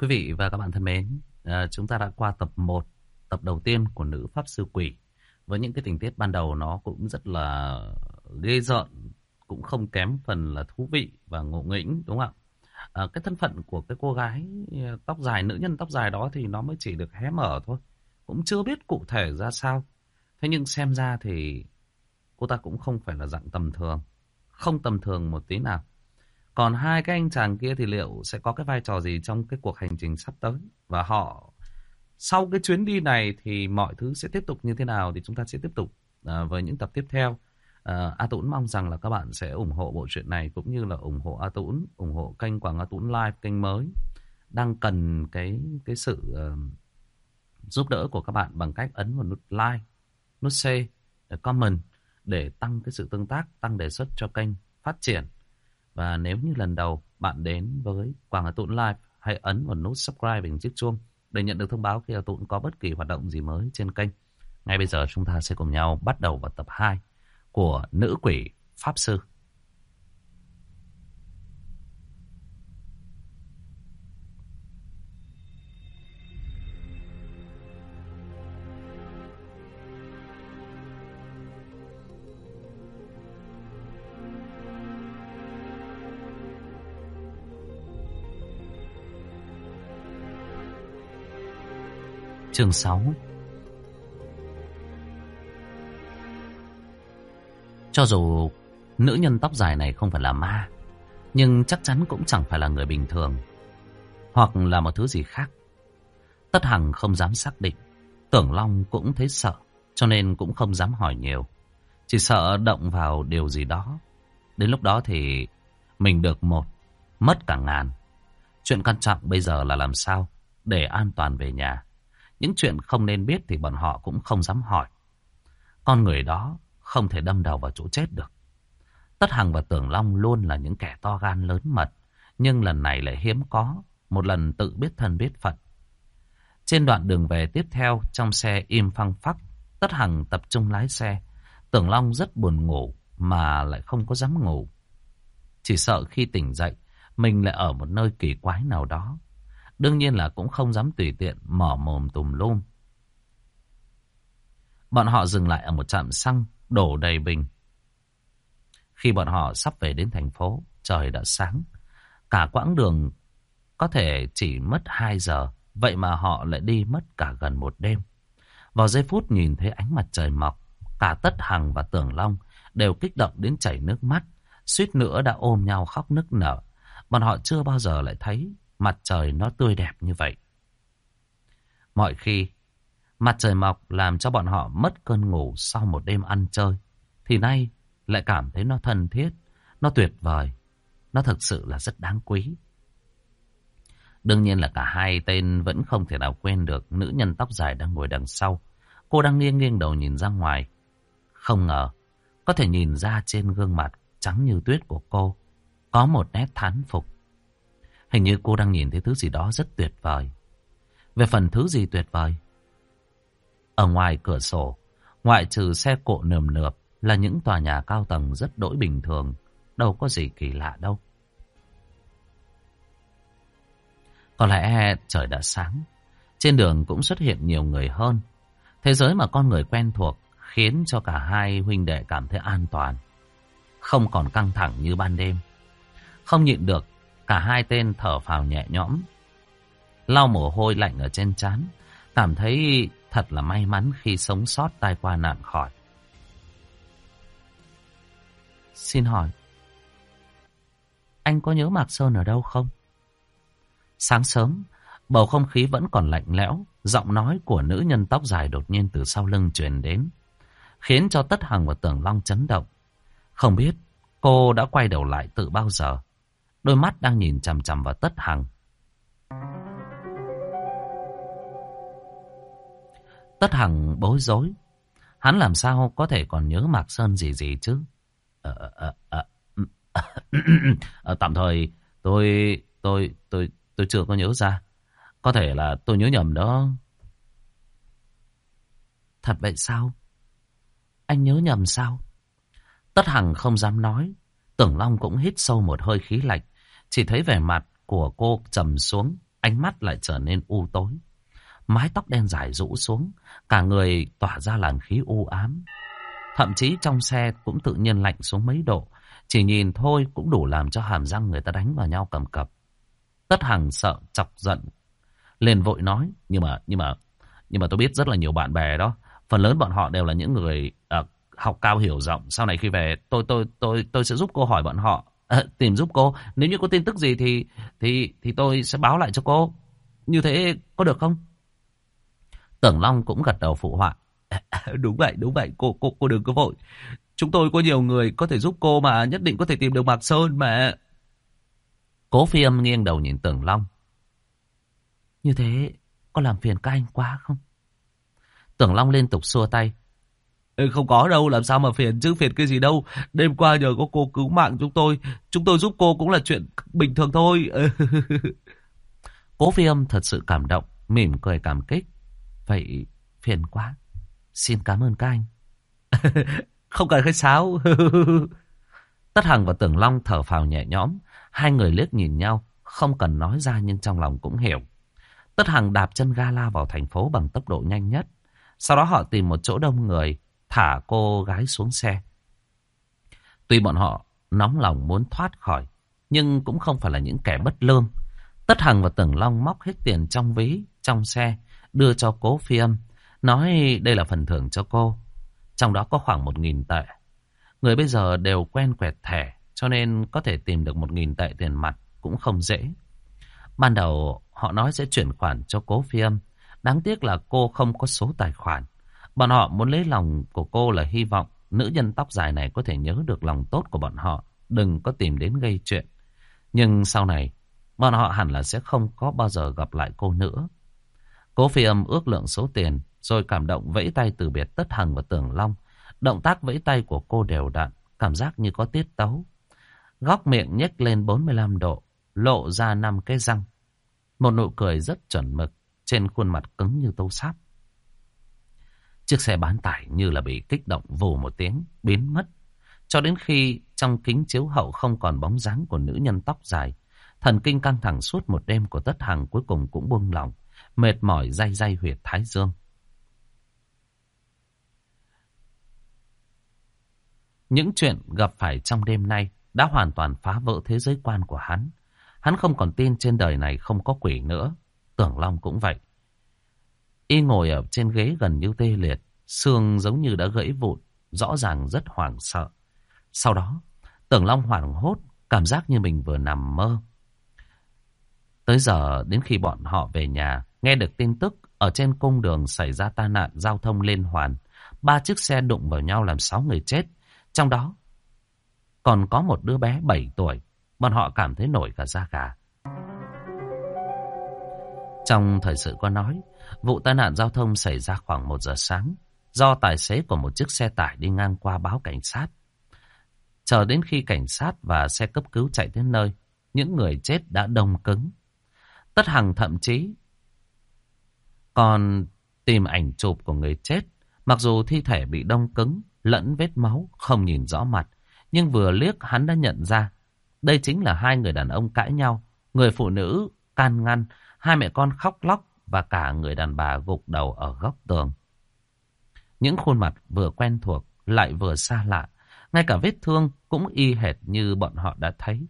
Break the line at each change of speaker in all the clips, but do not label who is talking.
Quý vị và các bạn thân mến, à, chúng ta đã qua tập 1, tập đầu tiên của nữ pháp sư quỷ. Với những cái tình tiết ban đầu nó cũng rất là ghê rợn, cũng không kém phần là thú vị và ngộ nghĩnh đúng không ạ? À, cái thân phận của cái cô gái à, tóc dài, nữ nhân tóc dài đó thì nó mới chỉ được hé mở thôi. Cũng chưa biết cụ thể ra sao. Thế nhưng xem ra thì cô ta cũng không phải là dạng tầm thường. Không tầm thường một tí nào. Còn hai cái anh chàng kia thì liệu sẽ có cái vai trò gì trong cái cuộc hành trình sắp tới? Và họ sau cái chuyến đi này thì mọi thứ sẽ tiếp tục như thế nào thì chúng ta sẽ tiếp tục à, với những tập tiếp theo. À, A Tũng mong rằng là các bạn sẽ ủng hộ bộ truyện này cũng như là ủng hộ A Tũng, ủng hộ kênh Quảng A Tũng Live, kênh mới. Đang cần cái cái sự uh, giúp đỡ của các bạn bằng cách ấn vào nút like, nút share, comment để tăng cái sự tương tác, tăng đề xuất cho kênh phát triển. Và nếu như lần đầu bạn đến với Quảng Hà Tụn Live, hãy ấn vào nút subscribe bằng chiếc chuông để nhận được thông báo khi Hà Tụn có bất kỳ hoạt động gì mới trên kênh. Ngay bây giờ chúng ta sẽ cùng nhau bắt đầu vào tập 2 của Nữ Quỷ Pháp Sư. Chương 6 Cho dù nữ nhân tóc dài này không phải là ma, nhưng chắc chắn cũng chẳng phải là người bình thường, hoặc là một thứ gì khác. Tất Hằng không dám xác định, Tưởng Long cũng thấy sợ, cho nên cũng không dám hỏi nhiều. Chỉ sợ động vào điều gì đó. Đến lúc đó thì mình được một, mất cả ngàn. Chuyện quan trọng bây giờ là làm sao để an toàn về nhà. Những chuyện không nên biết thì bọn họ cũng không dám hỏi. Con người đó không thể đâm đầu vào chỗ chết được. Tất Hằng và Tưởng Long luôn là những kẻ to gan lớn mật, nhưng lần này lại hiếm có, một lần tự biết thân biết phận. Trên đoạn đường về tiếp theo, trong xe im phăng phắc, Tất Hằng tập trung lái xe. Tưởng Long rất buồn ngủ, mà lại không có dám ngủ. Chỉ sợ khi tỉnh dậy, mình lại ở một nơi kỳ quái nào đó. Đương nhiên là cũng không dám tùy tiện mở mồm tùm lum. Bọn họ dừng lại ở một trạm xăng, đổ đầy bình. Khi bọn họ sắp về đến thành phố, trời đã sáng. Cả quãng đường có thể chỉ mất 2 giờ, vậy mà họ lại đi mất cả gần một đêm. Vào giây phút nhìn thấy ánh mặt trời mọc, cả Tất Hằng và Tưởng Long đều kích động đến chảy nước mắt, suýt nữa đã ôm nhau khóc nức nở. Bọn họ chưa bao giờ lại thấy mặt trời nó tươi đẹp như vậy. Mọi khi, mặt trời mọc làm cho bọn họ mất cơn ngủ sau một đêm ăn chơi, thì nay lại cảm thấy nó thân thiết, nó tuyệt vời, nó thực sự là rất đáng quý. Đương nhiên là cả hai tên vẫn không thể nào quên được nữ nhân tóc dài đang ngồi đằng sau. Cô đang nghiêng nghiêng đầu nhìn ra ngoài. Không ngờ, có thể nhìn ra trên gương mặt trắng như tuyết của cô, có một nét thán phục. Hình như cô đang nhìn thấy thứ gì đó rất tuyệt vời. Về phần thứ gì tuyệt vời? Ở ngoài cửa sổ, ngoại trừ xe cộ nườm nượp là những tòa nhà cao tầng rất đỗi bình thường. Đâu có gì kỳ lạ đâu. Có lẽ trời đã sáng. Trên đường cũng xuất hiện nhiều người hơn. Thế giới mà con người quen thuộc khiến cho cả hai huynh đệ cảm thấy an toàn. Không còn căng thẳng như ban đêm. Không nhịn được Cả hai tên thở phào nhẹ nhõm. Lau mồ hôi lạnh ở trên trán, cảm thấy thật là may mắn khi sống sót tai qua nạn khỏi. Xin hỏi, anh có nhớ Mạc Sơn ở đâu không? Sáng sớm, bầu không khí vẫn còn lạnh lẽo, giọng nói của nữ nhân tóc dài đột nhiên từ sau lưng truyền đến, khiến cho Tất Hằng và Tưởng Long chấn động. Không biết cô đã quay đầu lại từ bao giờ. Đôi mắt đang nhìn chằm chằm vào Tất Hằng. Tất Hằng bối rối. Hắn làm sao có thể còn nhớ Mạc Sơn gì gì chứ? Ờ, ờ, ờ, ờ, ừ, ờ, tạm thời tôi, tôi, tôi, tôi chưa có nhớ ra. Có thể là tôi nhớ nhầm đó. Thật vậy sao? Anh nhớ nhầm sao? Tất Hằng không dám nói. Tưởng Long cũng hít sâu một hơi khí lạnh. Chỉ thấy vẻ mặt của cô trầm xuống, ánh mắt lại trở nên u tối. Mái tóc đen dài rũ xuống, cả người tỏa ra làn khí u ám. Thậm chí trong xe cũng tự nhiên lạnh xuống mấy độ, chỉ nhìn thôi cũng đủ làm cho hàm răng người ta đánh vào nhau cầm cập. Tất Hằng sợ chọc giận, liền vội nói, nhưng mà nhưng mà nhưng mà tôi biết rất là nhiều bạn bè đó, phần lớn bọn họ đều là những người uh, học cao hiểu rộng. Sau này khi về, tôi tôi tôi tôi sẽ giúp cô hỏi bọn họ, à, tìm giúp cô. Nếu như có tin tức gì thì thì thì tôi sẽ báo lại cho cô. Như thế có được không? Tưởng Long cũng gật đầu phụ họa. đúng vậy, đúng vậy, cô cô cô đừng có vội. Chúng tôi có nhiều người có thể giúp cô mà nhất định có thể tìm được Mạc Sơn mà. Cố phi âm nghiêng đầu nhìn Tưởng Long. Như thế có làm phiền các anh quá không? Tưởng Long liên tục xua tay. Ừ, không có đâu, làm sao mà phiền chứ phiền cái gì đâu. Đêm qua nhờ có cô cứu mạng chúng tôi, chúng tôi giúp cô cũng là chuyện bình thường thôi. Ừ. Cố phi âm thật sự cảm động, mỉm cười cảm kích. Vậy phiền quá, xin cảm ơn các anh. Không cần khách sáo. Tất Hằng và Tưởng Long thở phào nhẹ nhõm, hai người liếc nhìn nhau, không cần nói ra nhưng trong lòng cũng hiểu. Tất Hằng đạp chân ga la vào thành phố bằng tốc độ nhanh nhất. Sau đó họ tìm một chỗ đông người, thả cô gái xuống xe. Tuy bọn họ nóng lòng muốn thoát khỏi, nhưng cũng không phải là những kẻ bất lương. Tất Hằng và Tưởng Long móc hết tiền trong ví, trong xe, đưa cho cố phi âm, nói đây là phần thưởng cho cô. Trong đó có khoảng một nghìn tệ. Người bây giờ đều quen quẹt thẻ, cho nên có thể tìm được một nghìn tệ tiền mặt cũng không dễ. Ban đầu họ nói sẽ chuyển khoản cho cố phi âm. Đáng tiếc là cô không có số tài khoản. Bọn họ muốn lấy lòng của cô là hy vọng nữ nhân tóc dài này có thể nhớ được lòng tốt của bọn họ. Đừng có tìm đến gây chuyện. Nhưng sau này, bọn họ hẳn là sẽ không có bao giờ gặp lại cô nữa. Cố phi âm ước lượng số tiền, rồi cảm động vẫy tay từ biệt Tất Hằng và Tưởng Long. Động tác vẫy tay của cô đều đặn, cảm giác như có tiết tấu. Góc miệng nhếch lên 45 độ, lộ ra năm cái răng. Một nụ cười rất chuẩn mực, trên khuôn mặt cứng như tô sáp. Chiếc xe bán tải như là bị kích động vù một tiếng, biến mất. Cho đến khi trong kính chiếu hậu không còn bóng dáng của nữ nhân tóc dài, thần kinh căng thẳng suốt một đêm của tất hàng cuối cùng cũng buông lỏng, mệt mỏi day day huyệt thái dương. Những chuyện gặp phải trong đêm nay đã hoàn toàn phá vỡ thế giới quan của hắn. Hắn không còn tin trên đời này không có quỷ nữa. Tưởng Long cũng vậy. Y ngồi ở trên ghế gần như tê liệt, xương giống như đã gãy vụn, rõ ràng rất hoảng sợ. Sau đó, Tưởng Long hoảng hốt, cảm giác như mình vừa nằm mơ. Tới giờ đến khi bọn họ về nhà, nghe được tin tức ở trên cung đường xảy ra tai nạn giao thông liên hoàn. Ba chiếc xe đụng vào nhau làm sáu người chết. Trong đó còn có một đứa bé 7 tuổi. Bọn họ cảm thấy nổi cả da gà. Trong thời sự có nói, vụ tai nạn giao thông xảy ra khoảng 1 giờ sáng, do tài xế của một chiếc xe tải đi ngang qua báo cảnh sát. Chờ đến khi cảnh sát và xe cấp cứu chạy đến nơi, những người chết đã đông cứng. Tất Hằng thậm chí còn tìm ảnh chụp của người chết, mặc dù thi thể bị đông cứng, lẫn vết máu, không nhìn rõ mặt, nhưng vừa liếc hắn đã nhận ra, đây chính là hai người đàn ông cãi nhau, người phụ nữ can ngăn, hai mẹ con khóc lóc và cả người đàn bà gục đầu ở góc tường. Những khuôn mặt vừa quen thuộc lại vừa xa lạ, ngay cả vết thương cũng y hệt như bọn họ đã thấy.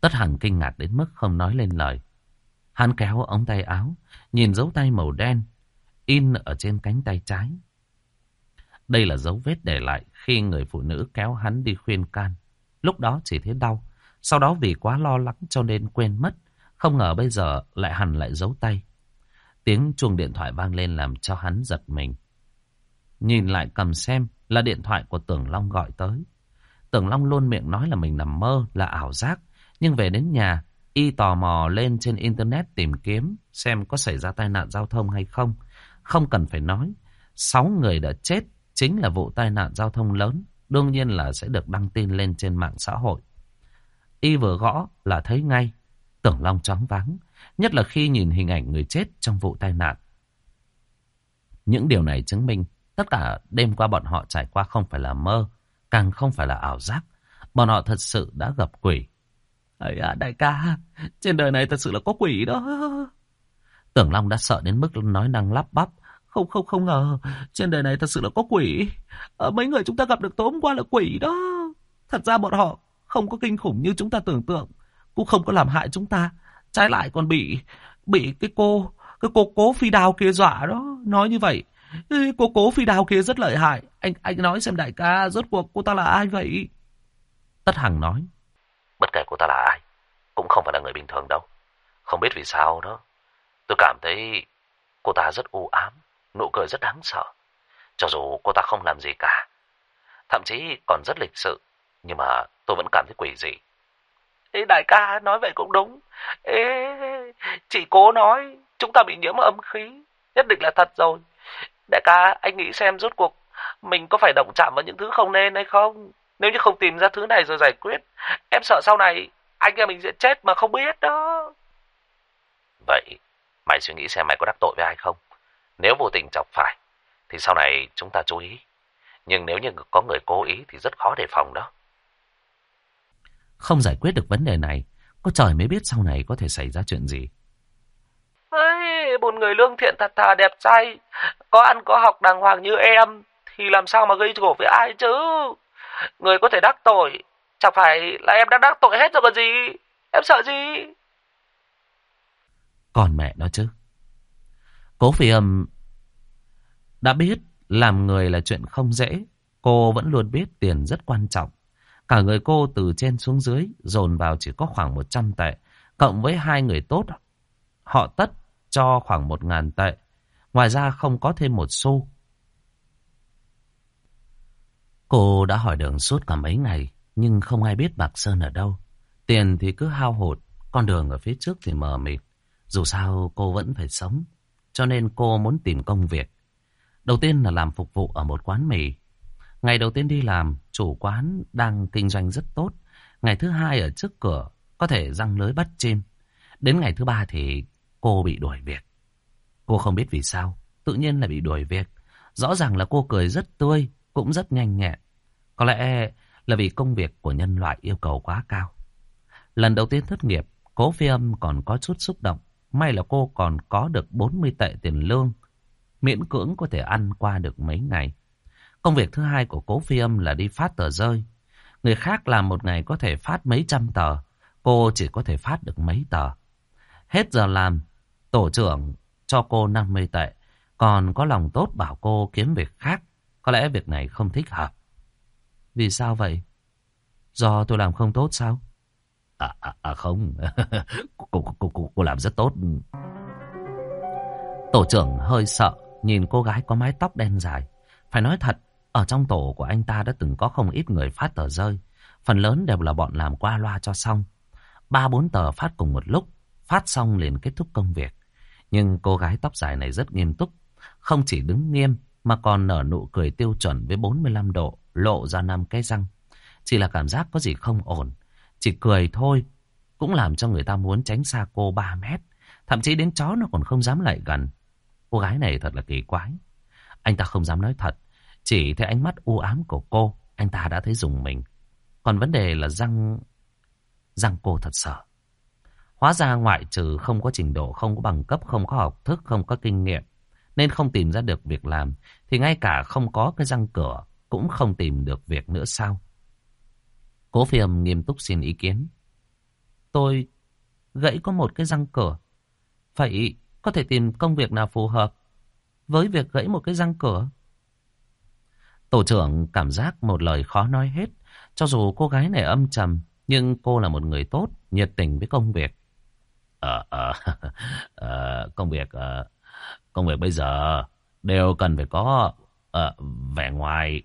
Tất Hằng kinh ngạc đến mức không nói lên lời. Hắn kéo ống tay áo, nhìn dấu tay màu đen, in ở trên cánh tay trái. Đây là dấu vết để lại khi người phụ nữ kéo hắn đi khuyên can. Lúc đó chỉ thấy đau, sau đó vì quá lo lắng cho nên quên mất. Không ngờ bây giờ lại hẳn lại giấu tay. Tiếng chuông điện thoại vang lên làm cho hắn giật mình. Nhìn lại cầm xem là điện thoại của Tưởng Long gọi tới. Tưởng Long luôn miệng nói là mình nằm mơ, là ảo giác. Nhưng về đến nhà, y tò mò lên trên Internet tìm kiếm xem có xảy ra tai nạn giao thông hay không. Không cần phải nói, sáu người đã chết chính là vụ tai nạn giao thông lớn. Đương nhiên là sẽ được đăng tin lên trên mạng xã hội. Y vừa gõ là thấy ngay Tưởng Long choáng váng, nhất là khi nhìn hình ảnh người chết trong vụ tai nạn. Những điều này chứng minh tất cả đêm qua bọn họ trải qua không phải là mơ, càng không phải là ảo giác. Bọn họ thật sự đã gặp quỷ. Ấy à, đại ca, trên đời này thật sự là có quỷ đó. Tưởng Long đã sợ đến mức nói năng lắp bắp. Không không không ngờ, trên đời này thật sự là có quỷ. À, mấy người chúng ta gặp được tối hôm qua là quỷ đó. Thật ra bọn họ không có kinh khủng như chúng ta tưởng tượng. Cũng không có làm hại chúng ta. Trái lại còn bị bị cái cô, cái cô cố phi đào kia dọa đó. Nói như vậy, cô cố phi đào kia rất lợi hại. Anh anh nói xem đại ca, rốt cuộc cô ta là ai vậy? Tất Hằng nói.
Bất kể cô ta là ai, cũng không phải là người bình thường đâu. Không biết vì sao đó. Tôi cảm thấy cô ta rất u ám, nụ cười rất đáng sợ. Cho dù cô ta không làm gì cả, thậm chí còn rất lịch sự, nhưng mà tôi vẫn cảm thấy quỷ dị. Ê, đại ca nói vậy cũng đúng. Ê, chỉ cố nói chúng ta bị nhiễm âm khí, nhất định là thật rồi. Đại ca, anh nghĩ xem rốt cuộc mình có phải động chạm vào những thứ không nên hay không? Nếu như không tìm ra thứ này rồi giải quyết, em sợ sau này anh em mình sẽ chết mà không biết đó. Vậy, mày suy nghĩ xem mày có đắc tội với ai không? Nếu vô tình chọc phải, thì sau này chúng ta chú ý. Nhưng nếu như có người cố ý thì rất khó đề phòng đó.
Không giải quyết được vấn đề này, có trời mới biết sau này có thể xảy ra chuyện gì.
Ê, một người lương thiện thật thà đẹp trai, có ăn có học đàng hoàng như em, thì làm sao mà gây gổ với ai chứ? Người có thể đắc tội, chẳng phải là em đã đắc tội hết rồi còn gì? Em sợ gì?
Còn mẹ nó chứ. Cố phi âm đã biết làm người là chuyện không dễ. Cô vẫn luôn biết tiền rất quan trọng. Cả người cô từ trên xuống dưới dồn vào chỉ có khoảng 100 tệ. Cộng với hai người tốt, họ tất cho khoảng 1.000 tệ. Ngoài ra không có thêm một xu. Cô đã hỏi đường suốt cả mấy ngày, nhưng không ai biết Bạc Sơn ở đâu. Tiền thì cứ hao hụt, con đường ở phía trước thì mờ mịt. Dù sao cô vẫn phải sống, cho nên cô muốn tìm công việc. Đầu tiên là làm phục vụ ở một quán mì. Ngày đầu tiên đi làm, chủ quán đang kinh doanh rất tốt. Ngày thứ hai ở trước cửa, có thể răng lưới bắt chim. Đến ngày thứ ba thì cô bị đuổi việc. Cô không biết vì sao, tự nhiên là bị đuổi việc. Rõ ràng là cô cười rất tươi, cũng rất nhanh nhẹn. Có lẽ là vì công việc của nhân loại yêu cầu quá cao. Lần đầu tiên thất nghiệp, cố phi âm còn có chút xúc động. May là cô còn có được 40 tệ tiền lương. Miễn cưỡng có thể ăn qua được mấy ngày. Công việc thứ hai của cố phi âm là đi phát tờ rơi. Người khác làm một ngày có thể phát mấy trăm tờ. Cô chỉ có thể phát được mấy tờ. Hết giờ làm, tổ trưởng cho cô 50 tệ. Còn có lòng tốt bảo cô kiếm việc khác. Có lẽ việc này không thích hợp. Vì sao vậy? Do tôi làm không tốt sao?
À, à, à không, cô, cô, cô, cô làm rất tốt.
Tổ trưởng hơi sợ, nhìn cô gái có mái tóc đen dài. Phải nói thật, ở trong tổ của anh ta đã từng có không ít người phát tờ rơi. Phần lớn đều là bọn làm qua loa cho xong. Ba bốn tờ phát cùng một lúc, phát xong liền kết thúc công việc. Nhưng cô gái tóc dài này rất nghiêm túc. Không chỉ đứng nghiêm, mà còn nở nụ cười tiêu chuẩn với 45 độ, lộ ra năm cái răng. Chỉ là cảm giác có gì không ổn. Chỉ cười thôi, cũng làm cho người ta muốn tránh xa cô 3 mét. Thậm chí đến chó nó còn không dám lại gần. Cô gái này thật là kỳ quái. Anh ta không dám nói thật. Chỉ thấy ánh mắt u ám của cô, anh ta đã thấy dùng mình. Còn vấn đề là răng... Răng cô thật sợ. Hóa ra ngoại trừ không có trình độ, không có bằng cấp, không có học thức, không có kinh nghiệm. Nên không tìm ra được việc làm. Thì ngay cả không có cái răng cửa, cũng không tìm được việc nữa sao? Cố phiềm nghiêm túc xin ý kiến. Tôi gãy có một cái răng cửa. Phải có thể tìm công việc nào phù hợp với việc gãy một cái răng cửa. Tổ trưởng cảm giác một lời khó nói hết. Cho dù cô gái này âm trầm, nhưng cô là một người tốt, nhiệt tình với công việc.
Ờ, à, à, công việc, à, công việc bây giờ đều cần phải có à, vẻ ngoài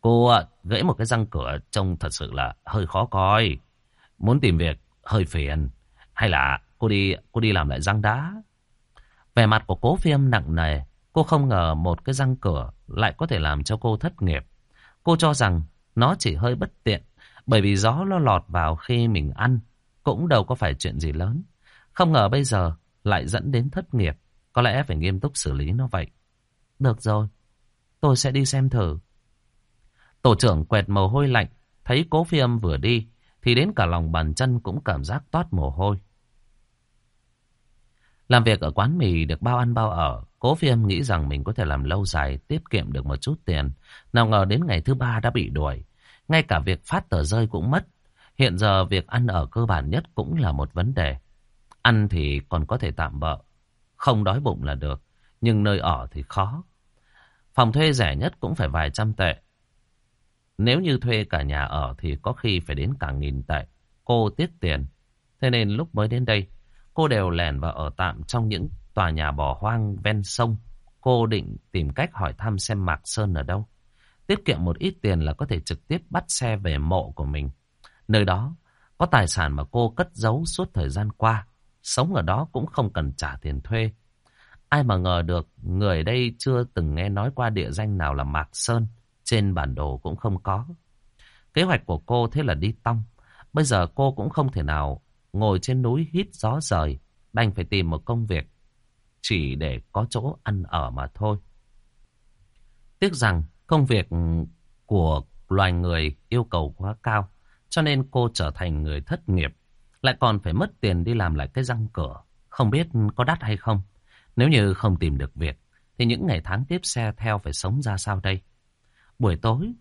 Cô gãy một cái răng cửa trông thật sự là hơi khó coi. Muốn tìm việc hơi phiền. Hay là cô đi cô đi làm lại răng đá.
Vẻ mặt của cố phim nặng nề. Cô không ngờ một cái răng cửa lại có thể làm cho cô thất nghiệp. Cô cho rằng nó chỉ hơi bất tiện. Bởi vì gió nó lọt vào khi mình ăn. Cũng đâu có phải chuyện gì lớn. Không ngờ bây giờ lại dẫn đến thất nghiệp. Có lẽ phải nghiêm túc xử lý nó vậy. Được rồi. Tôi sẽ đi xem thử. Tổ trưởng quẹt mồ hôi lạnh, thấy cố phi âm vừa đi, thì đến cả lòng bàn chân cũng cảm giác toát mồ hôi. Làm việc ở quán mì được bao ăn bao ở, cố phiêm nghĩ rằng mình có thể làm lâu dài, tiết kiệm được một chút tiền. Nào ngờ đến ngày thứ ba đã bị đuổi. Ngay cả việc phát tờ rơi cũng mất. Hiện giờ việc ăn ở cơ bản nhất cũng là một vấn đề. Ăn thì còn có thể tạm bợ. Không đói bụng là được. Nhưng nơi ở thì khó. Phòng thuê rẻ nhất cũng phải vài trăm tệ. Nếu như thuê cả nhà ở thì có khi phải đến cả nghìn tệ. Cô tiết tiền. Thế nên lúc mới đến đây, cô đều lẻn vào ở tạm trong những tòa nhà bỏ hoang ven sông. Cô định tìm cách hỏi thăm xem Mạc Sơn ở đâu. Tiết kiệm một ít tiền là có thể trực tiếp bắt xe về mộ của mình. Nơi đó, có tài sản mà cô cất giấu suốt thời gian qua. Sống ở đó cũng không cần trả tiền thuê. Ai mà ngờ được người đây chưa từng nghe nói qua địa danh nào là Mạc Sơn. Trên bản đồ cũng không có. Kế hoạch của cô thế là đi tong. Bây giờ cô cũng không thể nào ngồi trên núi hít gió rời. Đành phải tìm một công việc chỉ để có chỗ ăn ở mà thôi. Tiếc rằng công việc của loài người yêu cầu quá cao. Cho nên cô trở thành người thất nghiệp. Lại còn phải mất tiền đi làm lại cái răng cửa. Không biết có đắt hay không. Nếu như không tìm được việc. Thì những ngày tháng tiếp xe theo phải sống ra sao đây? Buổi tối,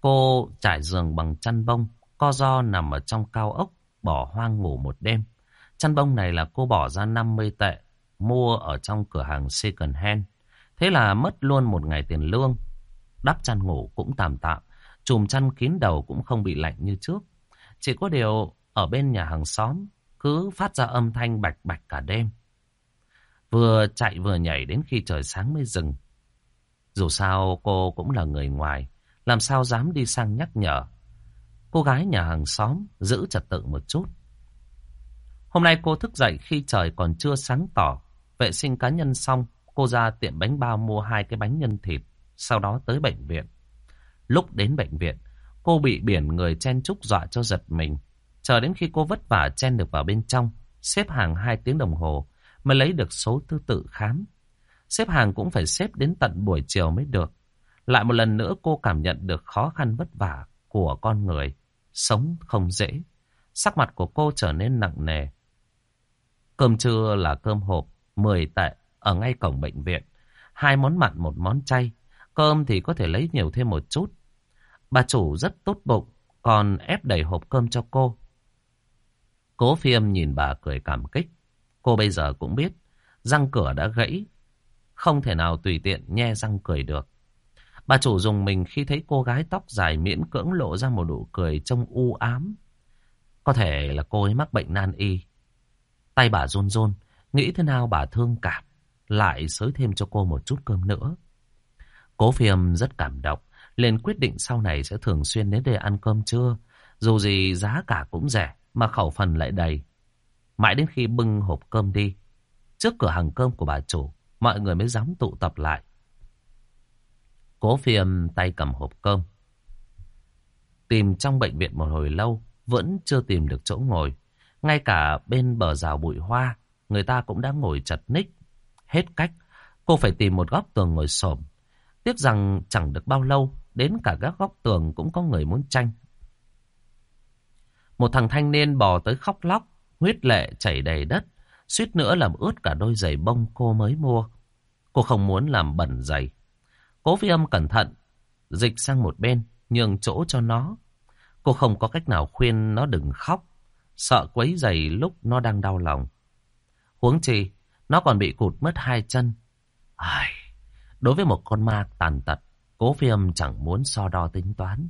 cô trải giường bằng chăn bông, co do nằm ở trong cao ốc, bỏ hoang ngủ một đêm. Chăn bông này là cô bỏ ra 50 tệ, mua ở trong cửa hàng second hand. Thế là mất luôn một ngày tiền lương. Đắp chăn ngủ cũng tạm tạm, chùm chăn kín đầu cũng không bị lạnh như trước. Chỉ có điều ở bên nhà hàng xóm cứ phát ra âm thanh bạch bạch cả đêm. Vừa chạy vừa nhảy đến khi trời sáng mới dừng. Dù sao cô cũng là người ngoài, làm sao dám đi sang nhắc nhở. Cô gái nhà hàng xóm giữ trật tự một chút. Hôm nay cô thức dậy khi trời còn chưa sáng tỏ. Vệ sinh cá nhân xong, cô ra tiệm bánh bao mua hai cái bánh nhân thịt, sau đó tới bệnh viện. Lúc đến bệnh viện, cô bị biển người chen chúc dọa cho giật mình. Chờ đến khi cô vất vả chen được vào bên trong, xếp hàng hai tiếng đồng hồ mới lấy được số thứ tự khám. Xếp hàng cũng phải xếp đến tận buổi chiều mới được. Lại một lần nữa cô cảm nhận được khó khăn vất vả của con người. Sống không dễ. Sắc mặt của cô trở nên nặng nề. Cơm trưa là cơm hộp, 10 tệ, ở ngay cổng bệnh viện. Hai món mặn, một món chay. Cơm thì có thể lấy nhiều thêm một chút. Bà chủ rất tốt bụng, còn ép đầy hộp cơm cho cô. Cố phiêm nhìn bà cười cảm kích. Cô bây giờ cũng biết, răng cửa đã gãy, không thể nào tùy tiện nhe răng cười được. Bà chủ dùng mình khi thấy cô gái tóc dài miễn cưỡng lộ ra một nụ cười trông u ám. Có thể là cô ấy mắc bệnh nan y. Tay bà run run, nghĩ thế nào bà thương cảm, lại xới thêm cho cô một chút cơm nữa. Cố phiêm rất cảm động, liền quyết định sau này sẽ thường xuyên đến đây ăn cơm trưa. Dù gì giá cả cũng rẻ, mà khẩu phần lại đầy. Mãi đến khi bưng hộp cơm đi, trước cửa hàng cơm của bà chủ, mọi người mới dám tụ tập lại. Cố phiêm tay cầm hộp cơm. Tìm trong bệnh viện một hồi lâu, vẫn chưa tìm được chỗ ngồi. Ngay cả bên bờ rào bụi hoa, người ta cũng đã ngồi chật ních. Hết cách, cô phải tìm một góc tường ngồi xổm. Tiếc rằng chẳng được bao lâu, đến cả các góc tường cũng có người muốn tranh. Một thằng thanh niên bò tới khóc lóc, huyết lệ chảy đầy đất, suýt nữa làm ướt cả đôi giày bông cô mới mua. Cô không muốn làm bẩn giày. Cố phi âm cẩn thận, dịch sang một bên, nhường chỗ cho nó. Cô không có cách nào khuyên nó đừng khóc, sợ quấy giày lúc nó đang đau lòng. Huống chi, nó còn bị cụt mất hai chân. Ai, đối với một con ma tàn tật, cố phi âm chẳng muốn so đo tính toán.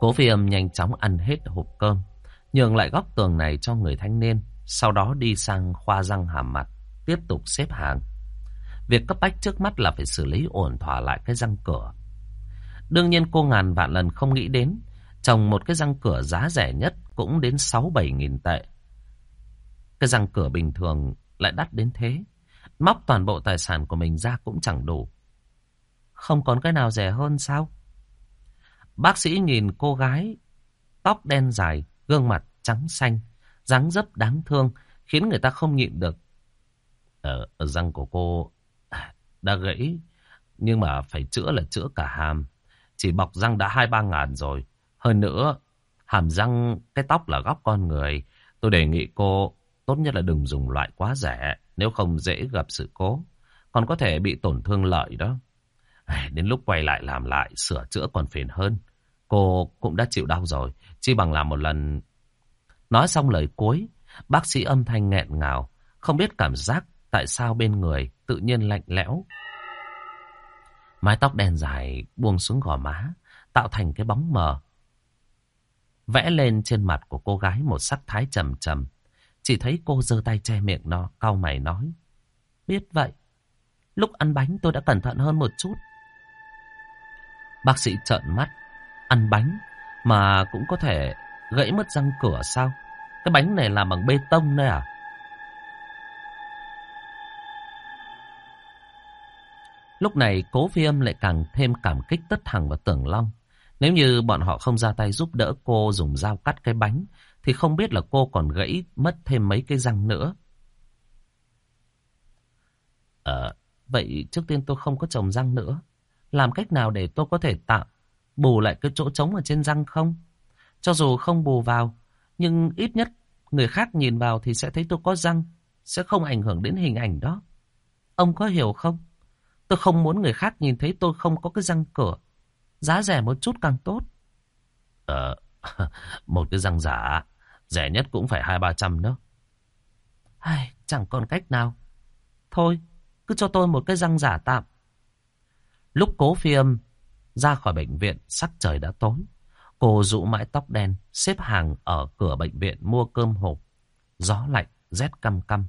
Cố phi âm nhanh chóng ăn hết hộp cơm, nhường lại góc tường này cho người thanh niên, sau đó đi sang khoa răng hàm mặt, tiếp tục xếp hàng. Việc cấp bách trước mắt là phải xử lý ổn thỏa lại cái răng cửa. Đương nhiên cô ngàn vạn lần không nghĩ đến, trồng một cái răng cửa giá rẻ nhất cũng đến 6-7 nghìn tệ. Cái răng cửa bình thường lại đắt đến thế, móc toàn bộ tài sản của mình ra cũng chẳng đủ. Không còn cái nào rẻ hơn sao? Bác sĩ nhìn cô gái, tóc đen dài, gương mặt trắng xanh, dáng dấp đáng thương, khiến người ta không nhịn được. Ở, ở răng của cô đã gãy, nhưng mà phải chữa là chữa cả hàm. Chỉ bọc răng đã hai ba ngàn rồi, Hơn nữa, hàm răng cái tóc là góc con người. Tôi đề nghị cô tốt nhất là đừng dùng loại quá rẻ, nếu không dễ gặp sự cố. Còn có thể bị tổn thương lợi đó. À, đến lúc quay lại làm lại, sửa chữa còn phiền hơn. Cô cũng đã chịu đau rồi, chỉ bằng làm một lần. Nói xong lời cuối, bác sĩ âm thanh nghẹn ngào, không biết cảm giác tại sao bên người tự nhiên lạnh lẽo. Mái tóc đen dài buông xuống gò má, tạo thành cái bóng mờ. Vẽ lên trên mặt của cô gái một sắc thái trầm trầm. Chỉ thấy cô giơ tay che miệng nó, cau mày nói. Biết vậy, lúc ăn bánh tôi đã cẩn thận hơn một chút. Bác sĩ trợn mắt, ăn bánh mà cũng có thể gãy mất răng cửa sao? Cái bánh này làm bằng bê tông đấy à? Lúc này cố phi âm lại càng thêm cảm kích Tất thẳng và Tưởng Long. Nếu như bọn họ không ra tay giúp đỡ cô dùng dao cắt cái bánh, thì không biết là cô còn gãy mất thêm mấy cái răng nữa. Ờ, vậy trước tiên tôi không có trồng răng nữa. Làm cách nào để tôi có thể tạm bù lại cái chỗ trống ở trên răng không? Cho dù không bù vào, nhưng ít nhất người khác nhìn vào thì sẽ thấy tôi có răng, sẽ không ảnh hưởng đến hình ảnh đó. Ông có hiểu không? Tôi không muốn người khác nhìn thấy tôi không có cái răng cửa. Giá rẻ một chút càng tốt.
Ờ, một cái răng giả, rẻ nhất cũng phải hai ba trăm đó.
Ai, chẳng còn cách nào. Thôi, cứ cho tôi một cái răng giả tạm. Lúc cố phi âm ra khỏi bệnh viện, sắc trời đã tối. Cô rũ mãi tóc đen, xếp hàng ở cửa bệnh viện mua cơm hộp. Gió lạnh, rét căm căm.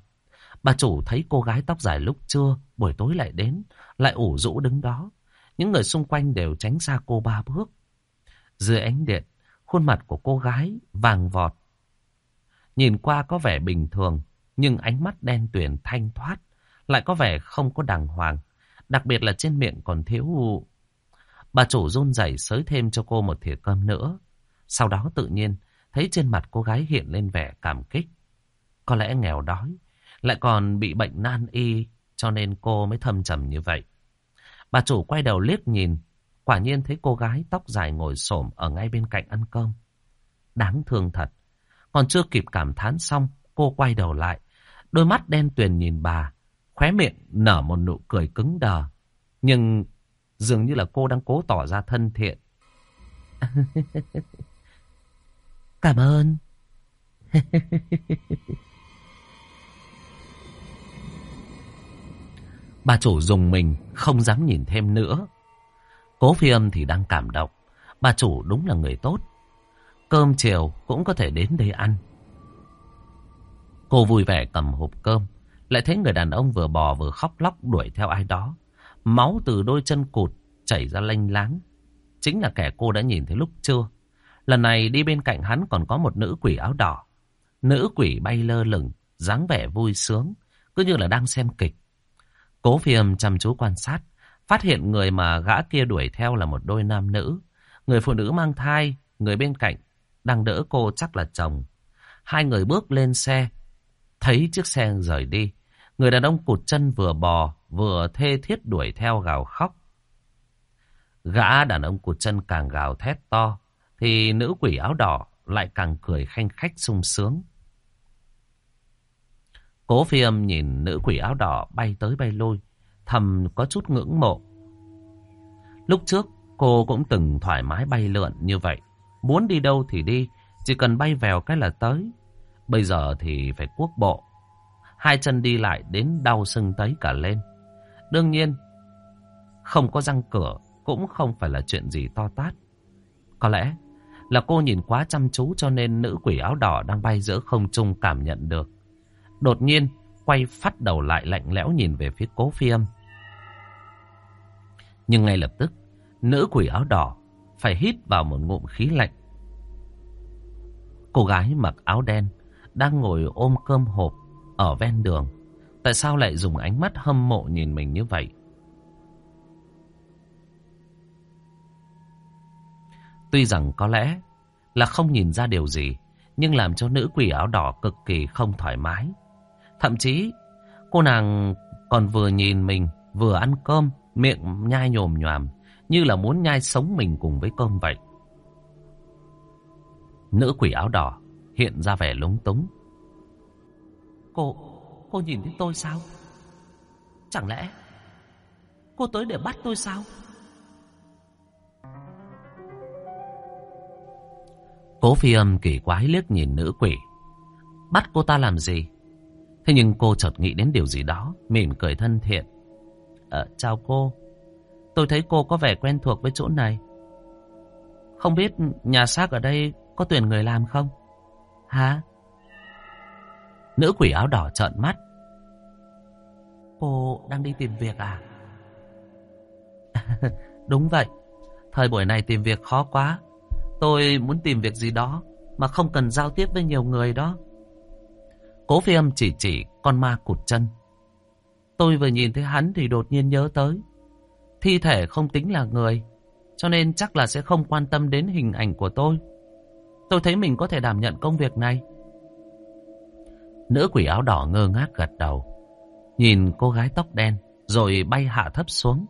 Bà chủ thấy cô gái tóc dài lúc trưa, buổi tối lại đến, lại ủ rũ đứng đó. Những người xung quanh đều tránh xa cô ba bước. Dưới ánh điện, khuôn mặt của cô gái vàng vọt. Nhìn qua có vẻ bình thường, nhưng ánh mắt đen tuyền thanh thoát, lại có vẻ không có đàng hoàng. Đặc biệt là trên miệng còn thiếu... Bà chủ run rẩy sới thêm cho cô một thìa cơm nữa. Sau đó tự nhiên, thấy trên mặt cô gái hiện lên vẻ cảm kích. Có lẽ nghèo đói, lại còn bị bệnh nan y, cho nên cô mới thâm trầm như vậy. Bà chủ quay đầu liếc nhìn, quả nhiên thấy cô gái tóc dài ngồi xổm ở ngay bên cạnh ăn cơm. Đáng thương thật. Còn chưa kịp cảm thán xong, cô quay đầu lại. Đôi mắt đen tuyền nhìn bà, khóe miệng nở một nụ cười cứng đờ. Nhưng dường như là cô đang cố tỏ ra thân thiện. Cảm ơn. Bà chủ dùng mình, không dám nhìn thêm nữa. Cố phi âm thì đang cảm động. Bà chủ đúng là người tốt. Cơm chiều cũng có thể đến đây ăn. Cô vui vẻ cầm hộp cơm. Lại thấy người đàn ông vừa bò vừa khóc lóc đuổi theo ai đó. Máu từ đôi chân cụt chảy ra lanh láng. Chính là kẻ cô đã nhìn thấy lúc trưa. Lần này đi bên cạnh hắn còn có một nữ quỷ áo đỏ. Nữ quỷ bay lơ lửng, dáng vẻ vui sướng, cứ như là đang xem kịch. Cố phi âm chăm chú quan sát, phát hiện người mà gã kia đuổi theo là một đôi nam nữ. Người phụ nữ mang thai, người bên cạnh, đang đỡ cô chắc là chồng. Hai người bước lên xe, thấy chiếc xe rời đi. Người đàn ông cụt chân vừa bò, vừa thê thiết đuổi theo gào khóc. Gã đàn ông cụt chân càng gào thét to, thì nữ quỷ áo đỏ lại càng cười khanh khách sung sướng. Cố phi âm nhìn nữ quỷ áo đỏ bay tới bay lui, thầm có chút ngưỡng mộ. Lúc trước, cô cũng từng thoải mái bay lượn như vậy. Muốn đi đâu thì đi, chỉ cần bay vèo cái là tới. Bây giờ thì phải quốc bộ. Hai chân đi lại đến đau sưng tấy cả lên. Đương nhiên, không có răng cửa cũng không phải là chuyện gì to tát. Có lẽ là cô nhìn quá chăm chú cho nên nữ quỷ áo đỏ đang bay giữa không trung cảm nhận được. Đột nhiên, quay phát đầu lại lạnh lẽo nhìn về phía cố phi âm. Nhưng ngay lập tức, nữ quỷ áo đỏ phải hít vào một ngụm khí lạnh. Cô gái mặc áo đen đang ngồi ôm cơm hộp ở ven đường. Tại sao lại dùng ánh mắt hâm mộ nhìn mình như vậy? Tuy rằng có lẽ là không nhìn ra điều gì, nhưng làm cho nữ quỷ áo đỏ cực kỳ không thoải mái. Thậm chí, cô nàng còn vừa nhìn mình, vừa ăn cơm, miệng nhai nhồm nhòm, như là muốn nhai sống mình cùng với cơm vậy. Nữ quỷ áo đỏ hiện ra vẻ lúng túng. Cô, cô nhìn thấy tôi sao? Chẳng lẽ cô tới để bắt tôi sao? Cố phi âm kỳ quái liếc nhìn nữ quỷ. Bắt cô ta làm gì? Thế nhưng cô chợt nghĩ đến điều gì đó, mỉm cười thân thiện. À, chào cô. Tôi thấy cô có vẻ quen thuộc với chỗ này. Không biết nhà xác ở đây có tuyển người làm không? Hả? Nữ quỷ áo đỏ trợn mắt. Cô đang đi tìm việc à? Đúng vậy. Thời buổi này tìm việc khó quá. Tôi muốn tìm việc gì đó mà không cần giao tiếp với nhiều người đó. Cố phi âm chỉ chỉ con ma cụt chân. Tôi vừa nhìn thấy hắn thì đột nhiên nhớ tới. Thi thể không tính là người, cho nên chắc là sẽ không quan tâm đến hình ảnh của tôi. Tôi thấy mình có thể đảm nhận công việc này. Nữ quỷ áo đỏ ngơ ngác gật đầu. Nhìn cô gái tóc đen, rồi bay hạ thấp xuống.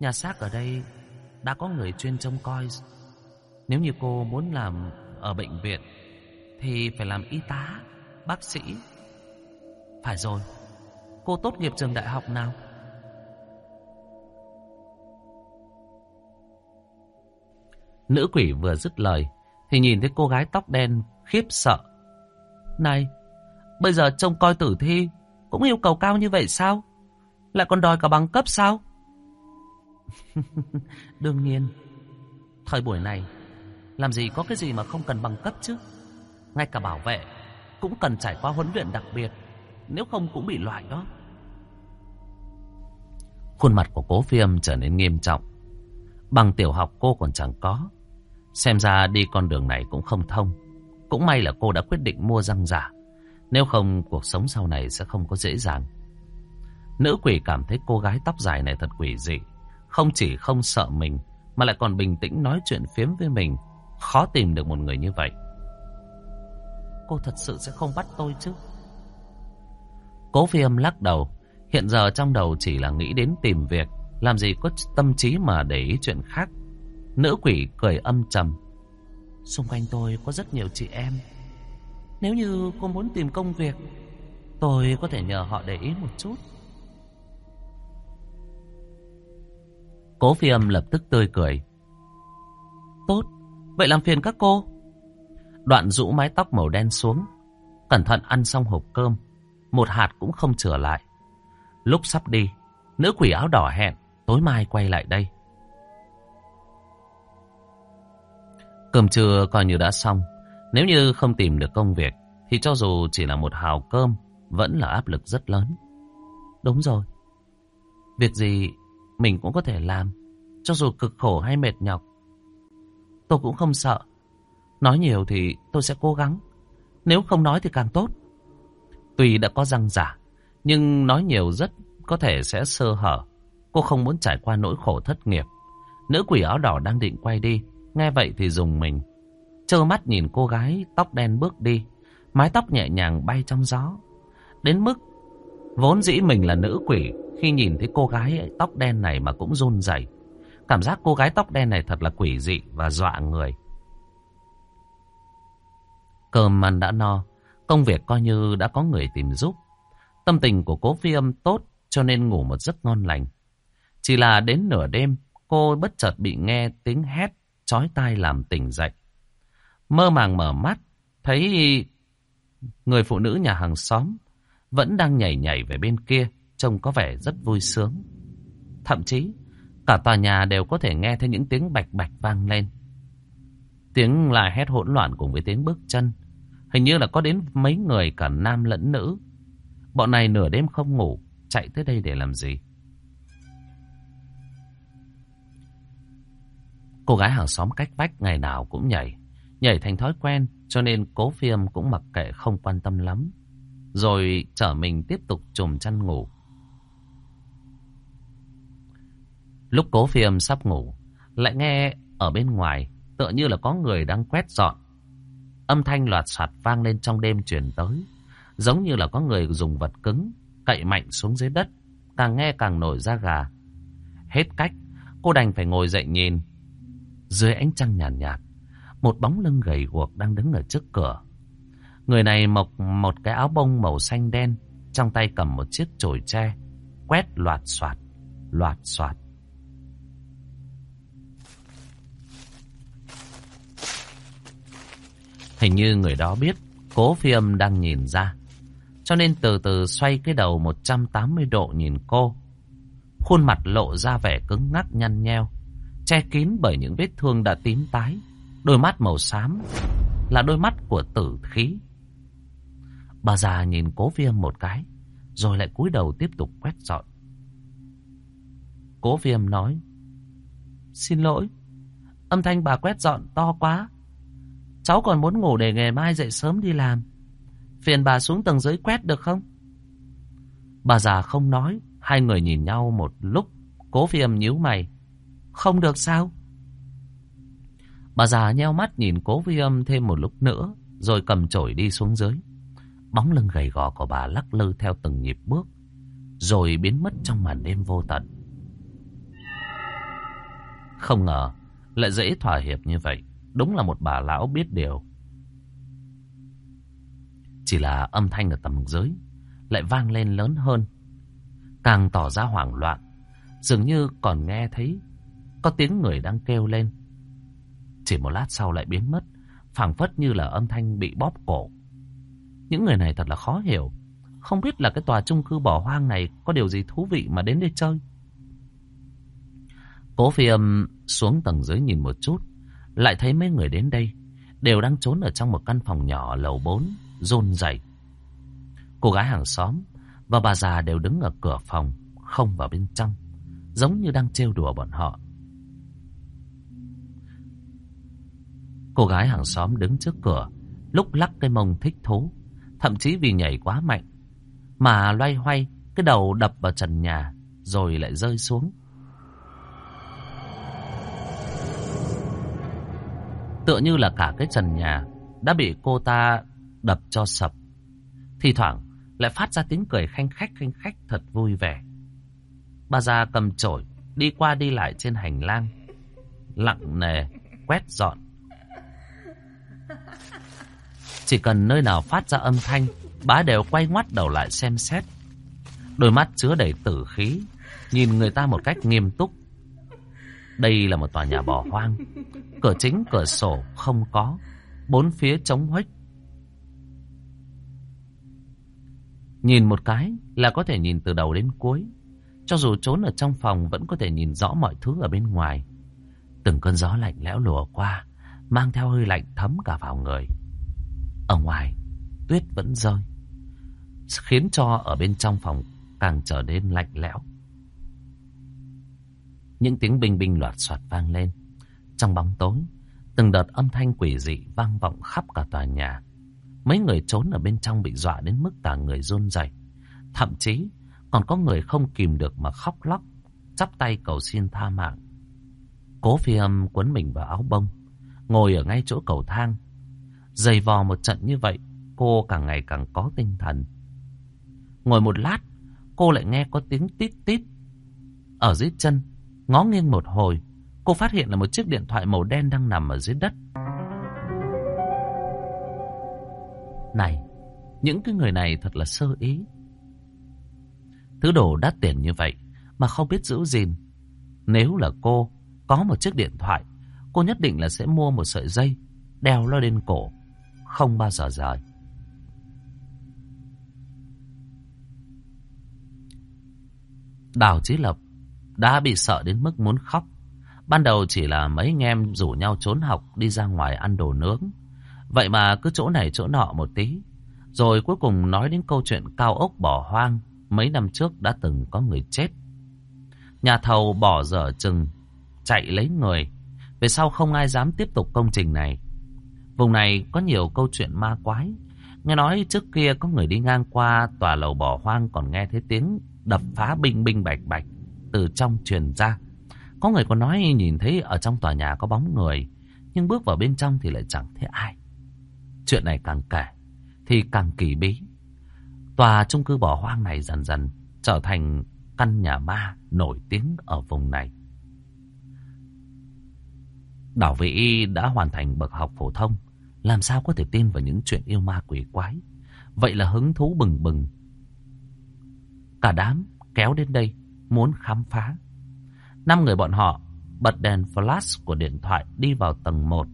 Nhà xác ở đây đã có người chuyên trông coi. Nếu như cô muốn làm ở bệnh viện, thì phải làm y tá, bác sĩ. Phải rồi, cô tốt nghiệp trường đại học nào? Nữ quỷ vừa dứt lời Thì nhìn thấy cô gái tóc đen khiếp sợ Này Bây giờ trông coi tử thi Cũng yêu cầu cao như vậy sao Lại còn đòi cả bằng cấp sao Đương nhiên Thời buổi này Làm gì có cái gì mà không cần bằng cấp chứ ngay cả bảo vệ Cũng cần trải qua huấn luyện đặc biệt, Nếu không cũng bị loại đó Khuôn mặt của cố phiêm trở nên nghiêm trọng Bằng tiểu học cô còn chẳng có Xem ra đi con đường này cũng không thông. Cũng may là cô đã quyết định mua răng giả. Nếu không, cuộc sống sau này sẽ không có dễ dàng. Nữ quỷ cảm thấy cô gái tóc dài này thật quỷ dị. Không chỉ không sợ mình, mà lại còn bình tĩnh nói chuyện phiếm với mình. Khó tìm được một người như vậy. Cô thật sự sẽ không bắt tôi chứ? Cố phi âm lắc đầu. Hiện giờ trong đầu chỉ là nghĩ đến tìm việc. Làm gì có tâm trí mà để ý chuyện khác. Nữ quỷ cười âm trầm. Xung quanh tôi có rất nhiều chị em. Nếu như cô muốn tìm công việc, tôi có thể nhờ họ để ý một chút. Cố phi âm lập tức tươi cười. Tốt, vậy làm phiền các cô. Đoạn rũ mái tóc màu đen xuống, cẩn thận ăn xong hộp cơm, một hạt cũng không trở lại. Lúc sắp đi, nữ quỷ áo đỏ hẹn tối mai quay lại đây. Cơm trưa coi như đã xong. Nếu như không tìm được công việc, thì cho dù chỉ là một hào cơm, vẫn là áp lực rất lớn. Đúng rồi. Việc gì mình cũng có thể làm, cho dù cực khổ hay mệt nhọc. Tôi cũng không sợ. Nói nhiều thì tôi sẽ cố gắng. Nếu không nói thì càng tốt. Tuy đã có răng giả, nhưng nói nhiều rất có thể sẽ sơ hở. Cô không muốn trải qua nỗi khổ thất nghiệp. Nữ quỷ áo đỏ đang định quay đi, Nghe vậy thì dùng mình. Trơ mắt nhìn cô gái tóc đen bước đi. Mái tóc nhẹ nhàng bay trong gió. Đến mức vốn dĩ mình là nữ quỷ. Khi nhìn thấy cô gái tóc đen này mà cũng run rẩy. Cảm giác cô gái tóc đen này thật là quỷ dị và dọa người. Cơm ăn đã no. Công việc coi như đã có người tìm giúp. Tâm tình của cố phi âm tốt cho nên ngủ một giấc ngon lành. Chỉ là đến nửa đêm, cô bất chợt bị nghe tiếng hét chói tai làm tỉnh dậy. Mơ màng mở mắt, thấy người phụ nữ nhà hàng xóm vẫn đang nhảy nhảy về bên kia, trông có vẻ rất vui sướng. Thậm chí, cả tòa nhà đều có thể nghe thấy những tiếng bạch bạch vang lên. Tiếng la hét hỗn loạn cùng với tiếng bước chân. Hình như là có đến mấy người cả nam lẫn nữ. Bọn này nửa đêm không ngủ, chạy tới đây để làm gì? Cô gái hàng xóm cách vách ngày nào cũng nhảy. Nhảy thành thói quen cho nên cố phiêm cũng mặc kệ không quan tâm lắm. Rồi chở mình tiếp tục trùm chăn ngủ. Lúc cố phiêm sắp ngủ, lại nghe ở bên ngoài tựa như là có người đang quét dọn. Âm thanh loạt soạt vang lên trong đêm truyền tới. Giống như là có người dùng vật cứng cậy mạnh xuống dưới đất. Càng nghe càng nổi da gà. Hết cách, cô đành phải ngồi dậy nhìn Dưới ánh trăng nhàn nhạt, nhạt, một bóng lưng gầy guộc đang đứng ở trước cửa. Người này mộc một cái áo bông màu xanh đen, trong tay cầm một chiếc chổi tre, quét loạt soạt, loạt soạt. Hình như người đó biết, cố phi âm đang nhìn ra. Cho nên từ từ xoay cái đầu 180 độ nhìn cô. Khuôn mặt lộ ra vẻ cứng ngắc nhăn nheo. Che kín bởi những vết thương đã tím tái. Đôi mắt màu xám là đôi mắt của tử khí. Bà già nhìn cố phi âm một cái. Rồi lại cúi đầu tiếp tục quét dọn. Cố phi âm nói. Xin lỗi. Âm thanh bà quét dọn to quá. Cháu còn muốn ngủ để ngày mai dậy sớm đi làm. Phiền bà xuống tầng dưới quét được không? Bà già không nói. Hai người nhìn nhau một lúc. Cố phi âm nhíu mày. Không được sao? Bà già nheo mắt nhìn cố phi âm thêm một lúc nữa. Rồi cầm chổi đi xuống dưới. Bóng lưng gầy gò của bà lắc lư theo từng nhịp bước. Rồi biến mất trong màn đêm vô tận. Không ngờ, lại dễ thỏa hiệp như vậy. Đúng là một bà lão biết điều. Chỉ là âm thanh ở tầm dưới lại vang lên lớn hơn. Càng tỏ ra hoảng loạn. Dường như còn nghe thấy có tiếng người đang kêu lên. Chỉ một lát sau lại biến mất. phảng phất như là âm thanh bị bóp cổ. Những người này thật là khó hiểu. Không biết là cái tòa chung cư bỏ hoang này có điều gì thú vị mà đến đây chơi. Cố phi âm xuống tầng dưới nhìn một chút. Lại thấy mấy người đến đây đều đang trốn ở trong một căn phòng nhỏ lầu 4, rôn rẩy. Cô gái hàng xóm và bà già đều đứng ở cửa phòng, không vào bên trong, giống như đang trêu đùa bọn họ. Cô gái hàng xóm đứng trước cửa, lúc lắc cái mông thích thú, thậm chí vì nhảy quá mạnh, mà loay hoay cái đầu đập vào trần nhà, rồi lại rơi xuống. Tựa như là cả cái trần nhà đã bị cô ta đập cho sập. Thì thoảng lại phát ra tiếng cười khanh khách khanh khách thật vui vẻ. Bà già cầm chổi đi qua đi lại trên hành lang. Lặng nề quét dọn. Chỉ cần nơi nào phát ra âm thanh, bà đều quay ngoắt đầu lại xem xét. Đôi mắt chứa đầy tử khí, nhìn người ta một cách nghiêm túc. Đây là một tòa nhà bỏ hoang, Cửa chính cửa sổ không có. Bốn phía trống huếch. Nhìn một cái là có thể nhìn từ đầu đến cuối. Cho dù trốn ở trong phòng Vẫn có thể nhìn rõ mọi thứ ở bên ngoài. Từng cơn gió lạnh lẽo lùa qua Mang theo hơi lạnh thấm cả vào người. Ở ngoài Tuyết vẫn rơi Khiến cho ở bên trong phòng Càng trở nên lạnh lẽo. Những tiếng binh binh loạt soạt vang lên trong bóng tối, từng đợt âm thanh quỷ dị vang vọng khắp cả tòa nhà. Mấy người trốn ở bên trong bị dọa đến mức cả người run rẩy. Thậm chí còn có người không kìm được mà khóc lóc, chắp tay cầu xin tha mạng. Cố phi âm quấn mình vào áo bông, ngồi ở ngay chỗ cầu thang. Dày vò một trận như vậy, cô càng ngày càng có tinh thần. Ngồi một lát, cô lại nghe có tiếng tít tít. Ở dưới chân, ngó nghiêng một hồi, Cô phát hiện là một chiếc điện thoại màu đen đang nằm ở dưới đất. Này, những cái người này thật là sơ ý. Thứ đồ đắt tiền như vậy mà không biết giữ gìn. Nếu là cô có một chiếc điện thoại, cô nhất định là sẽ mua một sợi dây, đeo nó lên cổ, không bao giờ rời. Đào Chí Lập đã bị sợ đến mức muốn khóc. Ban đầu chỉ là mấy anh em rủ nhau trốn học đi ra ngoài ăn đồ nướng. Vậy mà cứ chỗ này chỗ nọ một tí. Rồi cuối cùng nói đến câu chuyện cao ốc bỏ hoang. Mấy năm trước đã từng có người chết. Nhà thầu bỏ dở chừng, chạy lấy người. Về sau không ai dám tiếp tục công trình này. Vùng này có nhiều câu chuyện ma quái. Nghe nói trước kia có người đi ngang qua tòa lầu bỏ hoang còn nghe thấy tiếng đập phá binh binh bạch bạch từ trong truyền ra. Có người còn nói nhìn thấy ở trong tòa nhà có bóng người, nhưng bước vào bên trong thì lại chẳng thấy ai. Chuyện này càng kể, thì càng kỳ bí. Tòa chung cư bỏ hoang này dần dần trở thành căn nhà ma nổi tiếng ở vùng này. Đảo Vĩ đã hoàn thành bậc học phổ thông, làm sao có thể tin vào những chuyện yêu ma quỷ quái. Vậy là hứng thú bừng bừng. Cả đám kéo đến đây, muốn khám phá. Năm người bọn họ bật đèn flash của điện thoại đi vào tầng 1.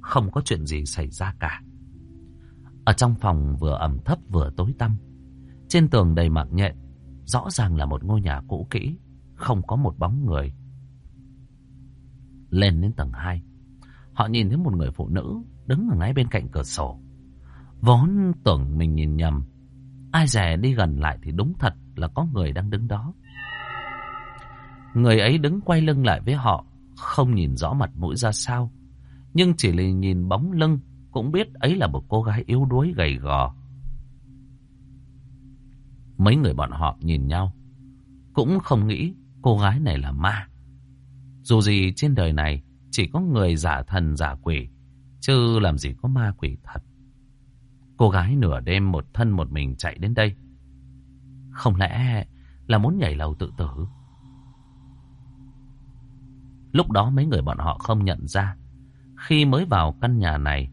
Không có chuyện gì xảy ra cả. Ở trong phòng vừa ẩm thấp vừa tối tăm. Trên tường đầy mạng nhện. Rõ ràng là một ngôi nhà cũ kỹ. Không có một bóng người. Lên đến tầng 2. Họ nhìn thấy một người phụ nữ đứng ở ngay bên cạnh cửa sổ. Vốn tưởng mình nhìn nhầm. Ai dè đi gần lại thì đúng thật là có người đang đứng đó. Người ấy đứng quay lưng lại với họ, không nhìn rõ mặt mũi ra sao. Nhưng chỉ lì nhìn bóng lưng, cũng biết ấy là một cô gái yếu đuối gầy gò. Mấy người bọn họ nhìn nhau, cũng không nghĩ cô gái này là ma. Dù gì trên đời này chỉ có người giả thần giả quỷ, chứ làm gì có ma quỷ thật. Cô gái nửa đêm một thân một mình chạy đến đây. Không lẽ là muốn nhảy lầu tự tử? Lúc đó mấy người bọn họ không nhận ra. Khi mới vào căn nhà này,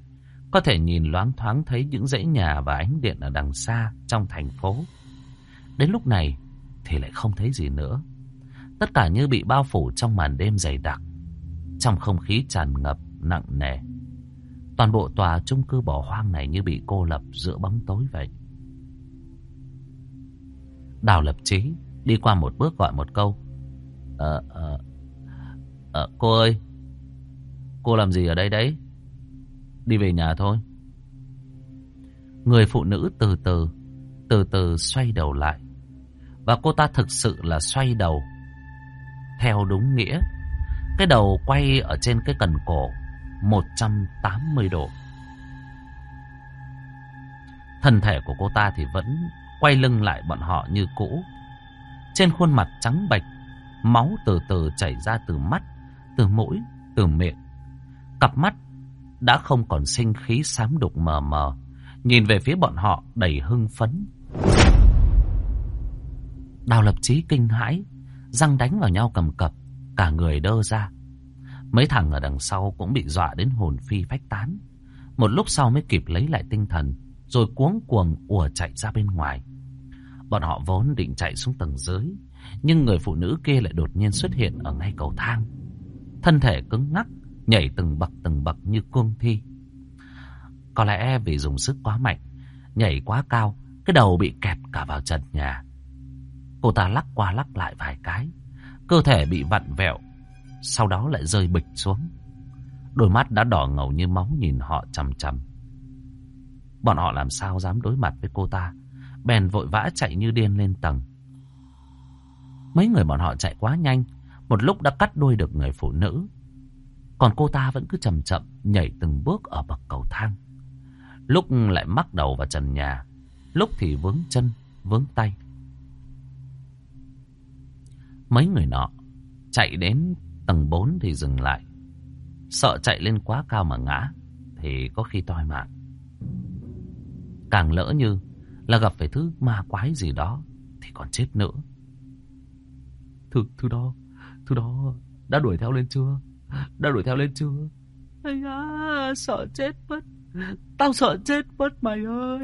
có thể nhìn loáng thoáng thấy những dãy nhà và ánh điện ở đằng xa trong thành phố. Đến lúc này thì lại không thấy gì nữa. Tất cả như bị bao phủ trong màn đêm dày đặc. Trong không khí tràn ngập, nặng nề. Toàn bộ tòa chung cư bỏ hoang này như bị cô lập giữa bóng tối vậy. Đào lập trí đi qua một bước gọi một câu. Ờ, ờ, à, cô ơi, cô làm gì ở đây đấy? Đi về nhà thôi. Người phụ nữ từ từ, từ từ xoay đầu lại. Và cô ta thực sự là xoay đầu. Theo đúng nghĩa, cái đầu quay ở trên cái cần cổ 180 độ. Thân thể của cô ta thì vẫn quay lưng lại bọn họ như cũ. Trên khuôn mặt trắng bệch, máu từ từ chảy ra từ mắt từ mũi, từ miệng. Cặp mắt đã không còn sinh khí xám đục mờ mờ, nhìn về phía bọn họ đầy hưng phấn. Đào lập chí kinh hãi, răng đánh vào nhau cầm cập, cả người đơ ra. Mấy thằng ở đằng sau cũng bị dọa đến hồn phi phách tán. Một lúc sau mới kịp lấy lại tinh thần, rồi cuống cuồng ùa chạy ra bên ngoài. Bọn họ vốn định chạy xuống tầng dưới, nhưng người phụ nữ kia lại đột nhiên xuất hiện ở ngay cầu thang. Thân thể cứng ngắc, nhảy từng bậc từng bậc như cương thi. Có lẽ vì dùng sức quá mạnh, nhảy quá cao, cái đầu bị kẹt cả vào trần nhà. Cô ta lắc qua lắc lại vài cái, cơ thể bị vặn vẹo, sau đó lại rơi bịch xuống. Đôi mắt đã đỏ ngầu như máu nhìn họ chằm chằm. Bọn họ làm sao dám đối mặt với cô ta, bèn vội vã chạy như điên lên tầng. Mấy người bọn họ chạy quá nhanh, một lúc đã cắt đuôi được người phụ nữ. Còn cô ta vẫn cứ chậm chậm nhảy từng bước ở bậc cầu thang. Lúc lại mắc đầu vào trần nhà, lúc thì vướng chân, vướng tay. Mấy người nọ chạy đến tầng 4 thì dừng lại. Sợ chạy lên quá cao mà ngã thì có khi toi mạng. Càng lỡ như là gặp phải thứ ma quái gì đó thì còn chết nữa. Thứ, thứ đó Thứ đó đã đuổi theo lên chưa? Đã đuổi theo lên chưa? Ây da, sợ chết mất. Tao sợ chết mất mày ơi.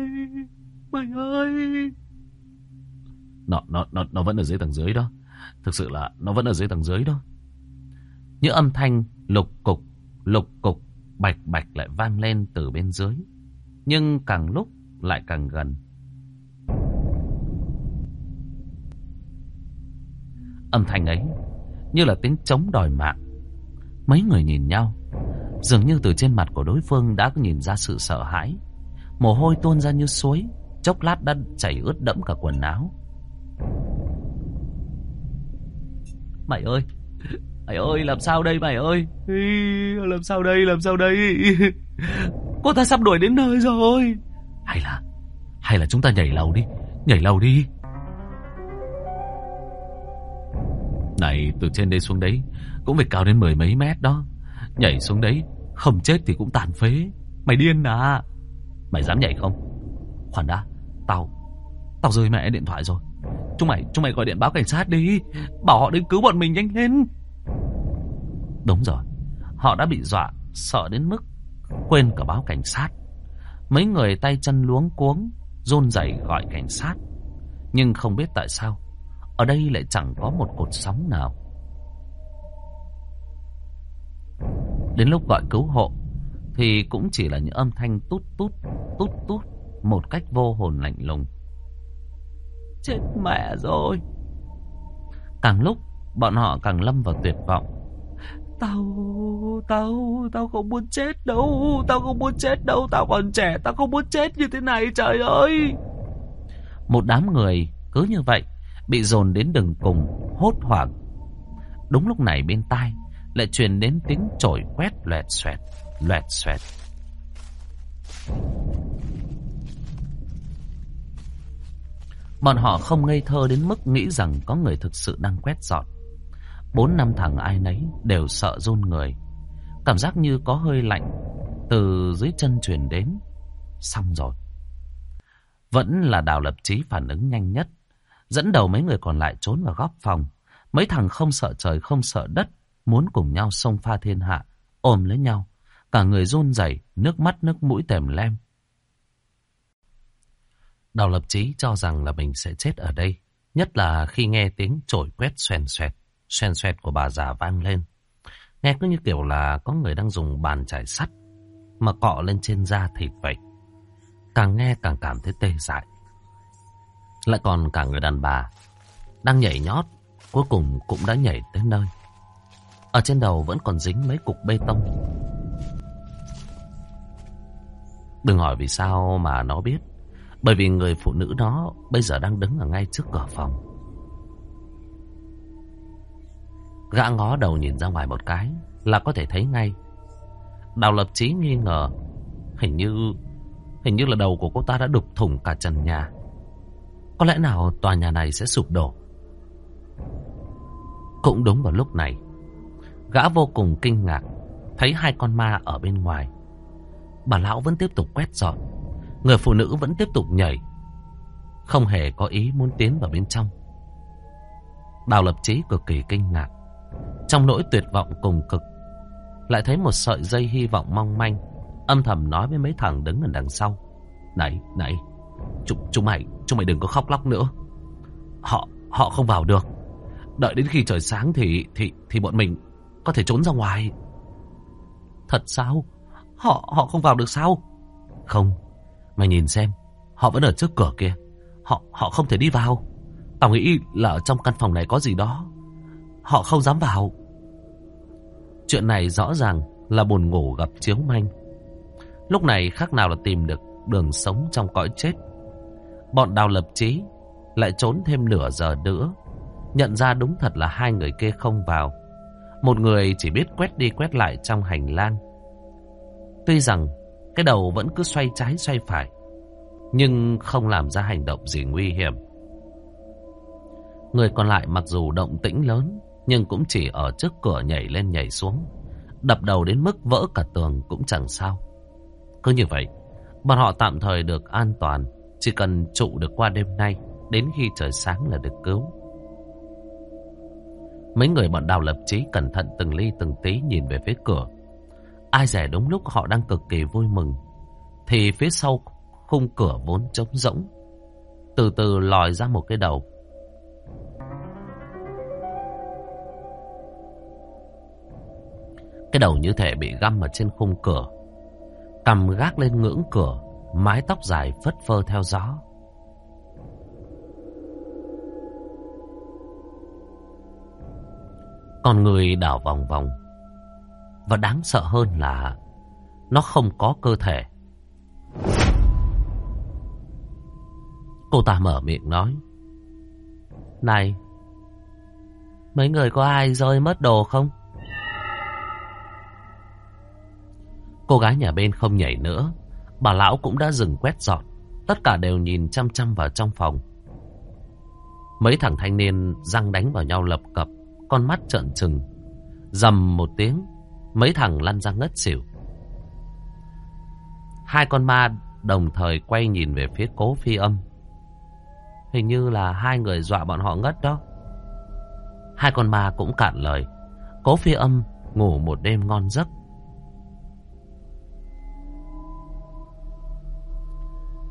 Mày ơi. Nó, nó, nó, nó vẫn ở dưới tầng dưới đó. Thực sự là nó vẫn ở dưới tầng dưới đó. Những âm thanh lục cục, lục cục, bạch bạch lại vang lên từ bên dưới. Nhưng càng lúc lại càng gần. Âm thanh ấy như là tiếng chống đòi mạng. Mấy người nhìn nhau, dường như từ trên mặt của đối phương đã nhìn ra sự sợ hãi. Mồ hôi tuôn ra như suối, chốc lát đã chảy ướt đẫm cả quần áo. Mày ơi, mày ơi, làm sao đây mày ơi? Làm sao đây, làm sao đây? Cô ta sắp đuổi đến nơi rồi. Hay là, hay là chúng ta nhảy lầu đi, nhảy lầu đi. Này từ trên đây xuống đấy Cũng phải cao đến mười mấy mét đó. Nhảy xuống đấy Không chết thì cũng tàn phế. Mày điên à? Mày dám nhảy không? Khoan đã Tao Tao rơi mẹ điện thoại rồi. Chúng mày Chúng mày gọi điện báo cảnh sát đi Bảo họ đến cứu bọn mình nhanh lên. Đúng rồi Họ đã bị dọa, sợ đến mức quên cả báo cảnh sát. Mấy người tay chân luống cuống, run rẩy gọi cảnh sát. Nhưng không biết tại sao, ở đây lại chẳng có một cột sóng nào. Đến lúc gọi cứu hộ, thì cũng chỉ là những âm thanh tút tút, tút tút, một cách vô hồn lạnh lùng. Chết mẹ rồi! Càng lúc, bọn họ càng lâm vào tuyệt vọng. Tao, tao, tao không muốn chết đâu, tao không muốn chết đâu, tao còn trẻ, tao không muốn chết như thế này, trời ơi! Một đám người cứ như vậy, bị dồn đến đường cùng, hốt hoảng. Đúng lúc này bên tai lại truyền đến tiếng chổi quét loẹt xoẹt, loẹt xoẹt. Bọn họ không ngây thơ đến mức nghĩ rằng có người thực sự đang quét dọn. Bốn năm thằng ai nấy đều sợ run người. Cảm giác như có hơi lạnh từ dưới chân truyền đến. Xong rồi. Vẫn là đào lập trí phản ứng nhanh nhất. Dẫn đầu mấy người còn lại trốn vào góc phòng. Mấy thằng không sợ trời không sợ đất. Muốn cùng nhau xông pha thiên hạ. Ôm lấy nhau. Cả người run rẩy nước mắt nước mũi tèm lem. Đào lập trí cho rằng là mình sẽ chết ở đây. Nhất là khi nghe tiếng trổi quét xoèn xoẹt, xoèn xoẹt của bà già vang lên. Nghe cứ như kiểu là có người đang dùng bàn chải sắt mà cọ lên trên da thịt vậy. Càng nghe càng cảm thấy tê dại. Lại còn cả người đàn bà đang nhảy nhót, cuối cùng cũng đã nhảy tới nơi. Ở trên đầu vẫn còn dính mấy cục bê tông. Đừng hỏi vì sao mà nó biết. Bởi vì người phụ nữ đó bây giờ đang đứng ở ngay trước cửa phòng. Gã ngó đầu nhìn ra ngoài một cái là có thể thấy ngay. Đào lập chí nghi ngờ hình như hình như là đầu của cô ta đã đục thủng cả trần nhà. Có lẽ nào tòa nhà này sẽ sụp đổ. Cũng đúng vào lúc này, gã vô cùng kinh ngạc thấy hai con ma ở bên ngoài. Bà lão vẫn tiếp tục quét dọn Người phụ nữ vẫn tiếp tục nhảy. Không hề có ý muốn tiến vào bên trong. Đào lập trí cực kỳ kinh ngạc. Trong nỗi tuyệt vọng cùng cực. Lại thấy một sợi dây hy vọng mong manh. Âm thầm nói với mấy thằng đứng ở đằng sau. Này, này. Chúng, chúng mày, chúng mày đừng có khóc lóc nữa. Họ, họ không vào được. Đợi đến khi trời sáng thì, thì, thì bọn mình có thể trốn ra ngoài. Thật sao? Họ, họ không vào được sao? Không, Mày nhìn xem, họ vẫn ở trước cửa kia. Họ họ không thể đi vào. Tao nghĩ là ở trong căn phòng này có gì đó. Họ không dám vào. Chuyện này rõ ràng là buồn ngủ gặp chiếu manh. Lúc này khác nào là tìm được đường sống trong cõi chết. Bọn đào lập trí lại trốn thêm nửa giờ nữa. Nhận ra đúng thật là hai người kia không vào. Một người chỉ biết quét đi quét lại trong hành lang. Tuy rằng cái đầu vẫn cứ xoay trái xoay phải. Nhưng không làm ra hành động gì nguy hiểm. Người còn lại mặc dù động tĩnh lớn, nhưng cũng chỉ ở trước cửa nhảy lên nhảy xuống. Đập đầu đến mức vỡ cả tường cũng chẳng sao. Cứ như vậy, bọn họ tạm thời được an toàn, chỉ cần trụ được qua đêm nay, đến khi trời sáng là được cứu. Mấy người bọn đào lập trí cẩn thận từng ly từng tí nhìn về phía cửa. Ai rẻ đúng lúc họ đang cực kỳ vui mừng Thì phía sau khung cửa vốn trống rỗng Từ từ lòi ra một cái đầu Cái đầu như thể bị găm ở trên khung cửa Cầm gác lên ngưỡng cửa Mái tóc dài phất phơ theo gió Còn người đảo vòng vòng và đáng sợ hơn là nó không có cơ thể. Cô ta mở miệng nói. Này, mấy người có ai rơi mất đồ không? Cô gái nhà bên không nhảy nữa. Bà lão cũng đã dừng quét dọn. Tất cả đều nhìn chăm chăm vào trong phòng. Mấy thằng thanh niên răng đánh vào nhau lập cập. Con mắt trợn trừng. Dầm một tiếng. Mấy thằng lăn ra ngất xỉu. Hai con ma đồng thời quay nhìn về phía cố phi âm. Hình như là hai người dọa bọn họ ngất đó. Hai con ma cũng cạn lời. Cố phi âm ngủ một đêm ngon giấc.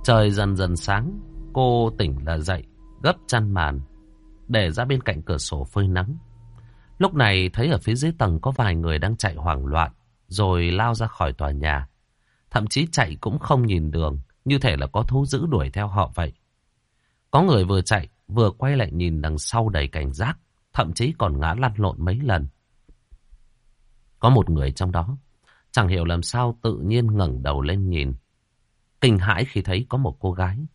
Trời dần dần sáng, cô tỉnh là dậy, gấp chăn màn, để ra bên cạnh cửa sổ phơi nắng. Lúc này thấy ở phía dưới tầng có vài người đang chạy hoảng loạn, rồi lao ra khỏi tòa nhà. Thậm chí chạy cũng không nhìn đường, như thể là có thú dữ đuổi theo họ vậy. Có người vừa chạy, vừa quay lại nhìn đằng sau đầy cảnh giác, thậm chí còn ngã lăn lộn mấy lần. Có một người trong đó, chẳng hiểu làm sao tự nhiên ngẩng đầu lên nhìn. Kinh hãi khi thấy có một cô gái,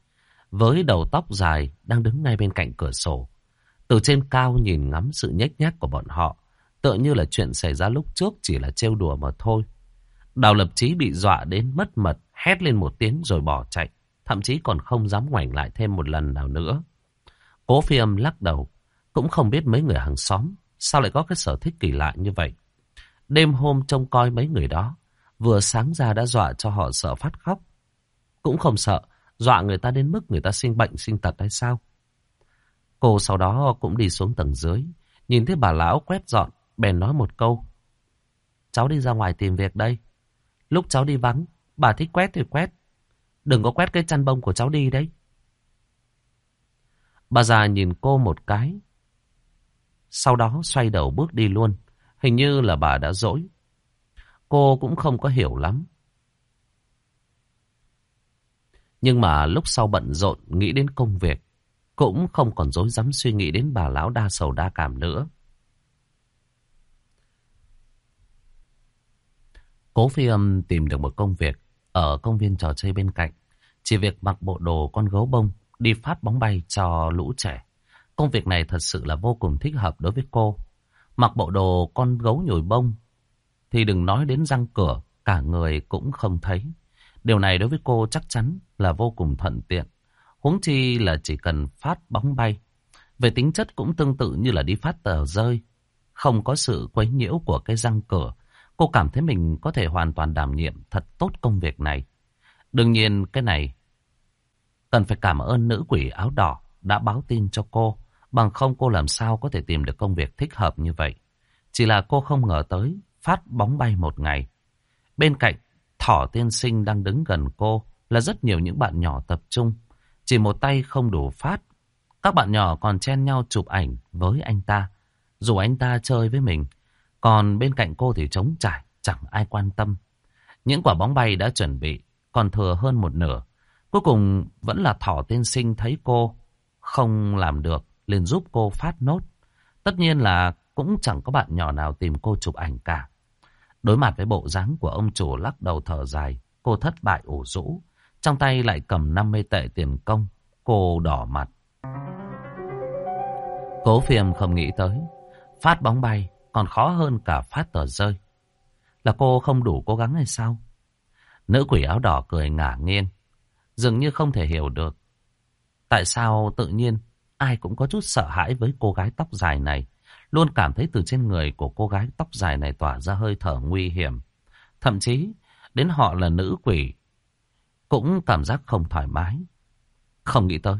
với đầu tóc dài đang đứng ngay bên cạnh cửa sổ. Từ trên cao nhìn ngắm sự nhếch nhác của bọn họ, tựa như là chuyện xảy ra lúc trước chỉ là trêu đùa mà thôi. Đào lập chí bị dọa đến mất mật, hét lên một tiếng rồi bỏ chạy, thậm chí còn không dám ngoảnh lại thêm một lần nào nữa. Cố phi âm lắc đầu, cũng không biết mấy người hàng xóm, sao lại có cái sở thích kỳ lạ như vậy. Đêm hôm trông coi mấy người đó, vừa sáng ra đã dọa cho họ sợ phát khóc. Cũng không sợ, dọa người ta đến mức người ta sinh bệnh sinh tật hay sao. Cô sau đó cũng đi xuống tầng dưới, nhìn thấy bà lão quét dọn, bèn nói một câu. Cháu đi ra ngoài tìm việc đây. Lúc cháu đi vắng, bà thích quét thì quét. Đừng có quét cái chăn bông của cháu đi đấy. Bà già nhìn cô một cái. Sau đó xoay đầu bước đi luôn. Hình như là bà đã dỗi. Cô cũng không có hiểu lắm. Nhưng mà lúc sau bận rộn nghĩ đến công việc. Cũng không còn dối dám suy nghĩ đến bà lão đa sầu đa cảm nữa. Cố phi âm tìm được một công việc ở công viên trò chơi bên cạnh. Chỉ việc mặc bộ đồ con gấu bông đi phát bóng bay cho lũ trẻ. Công việc này thật sự là vô cùng thích hợp đối với cô. Mặc bộ đồ con gấu nhồi bông thì đừng nói đến răng cửa, cả người cũng không thấy. Điều này đối với cô chắc chắn là vô cùng thuận tiện. Huống chi là chỉ cần phát bóng bay. Về tính chất cũng tương tự như là đi phát tờ rơi. Không có sự quấy nhiễu của cái răng cửa. Cô cảm thấy mình có thể hoàn toàn đảm nhiệm thật tốt công việc này. Đương nhiên cái này cần phải cảm ơn nữ quỷ áo đỏ đã báo tin cho cô. Bằng không cô làm sao có thể tìm được công việc thích hợp như vậy. Chỉ là cô không ngờ tới phát bóng bay một ngày. Bên cạnh, thỏ tiên sinh đang đứng gần cô là rất nhiều những bạn nhỏ tập trung. Chỉ một tay không đủ phát. Các bạn nhỏ còn chen nhau chụp ảnh với anh ta. Dù anh ta chơi với mình. Còn bên cạnh cô thì trống trải, chẳng ai quan tâm. Những quả bóng bay đã chuẩn bị, còn thừa hơn một nửa. Cuối cùng vẫn là thỏ tiên sinh thấy cô không làm được, liền giúp cô phát nốt. Tất nhiên là cũng chẳng có bạn nhỏ nào tìm cô chụp ảnh cả. Đối mặt với bộ dáng của ông chủ lắc đầu thở dài, cô thất bại ủ rũ. Trong tay lại cầm 50 tệ tiền công, cô đỏ mặt. Cố phiêm không nghĩ tới, phát bóng bay còn khó hơn cả phát tờ rơi. Là cô không đủ cố gắng hay sao? Nữ quỷ áo đỏ cười ngả nghiêng, dường như không thể hiểu được. Tại sao tự nhiên ai cũng có chút sợ hãi với cô gái tóc dài này. Luôn cảm thấy từ trên người của cô gái tóc dài này tỏa ra hơi thở nguy hiểm. Thậm chí đến họ là nữ quỷ cũng cảm giác không thoải mái. Không nghĩ tới,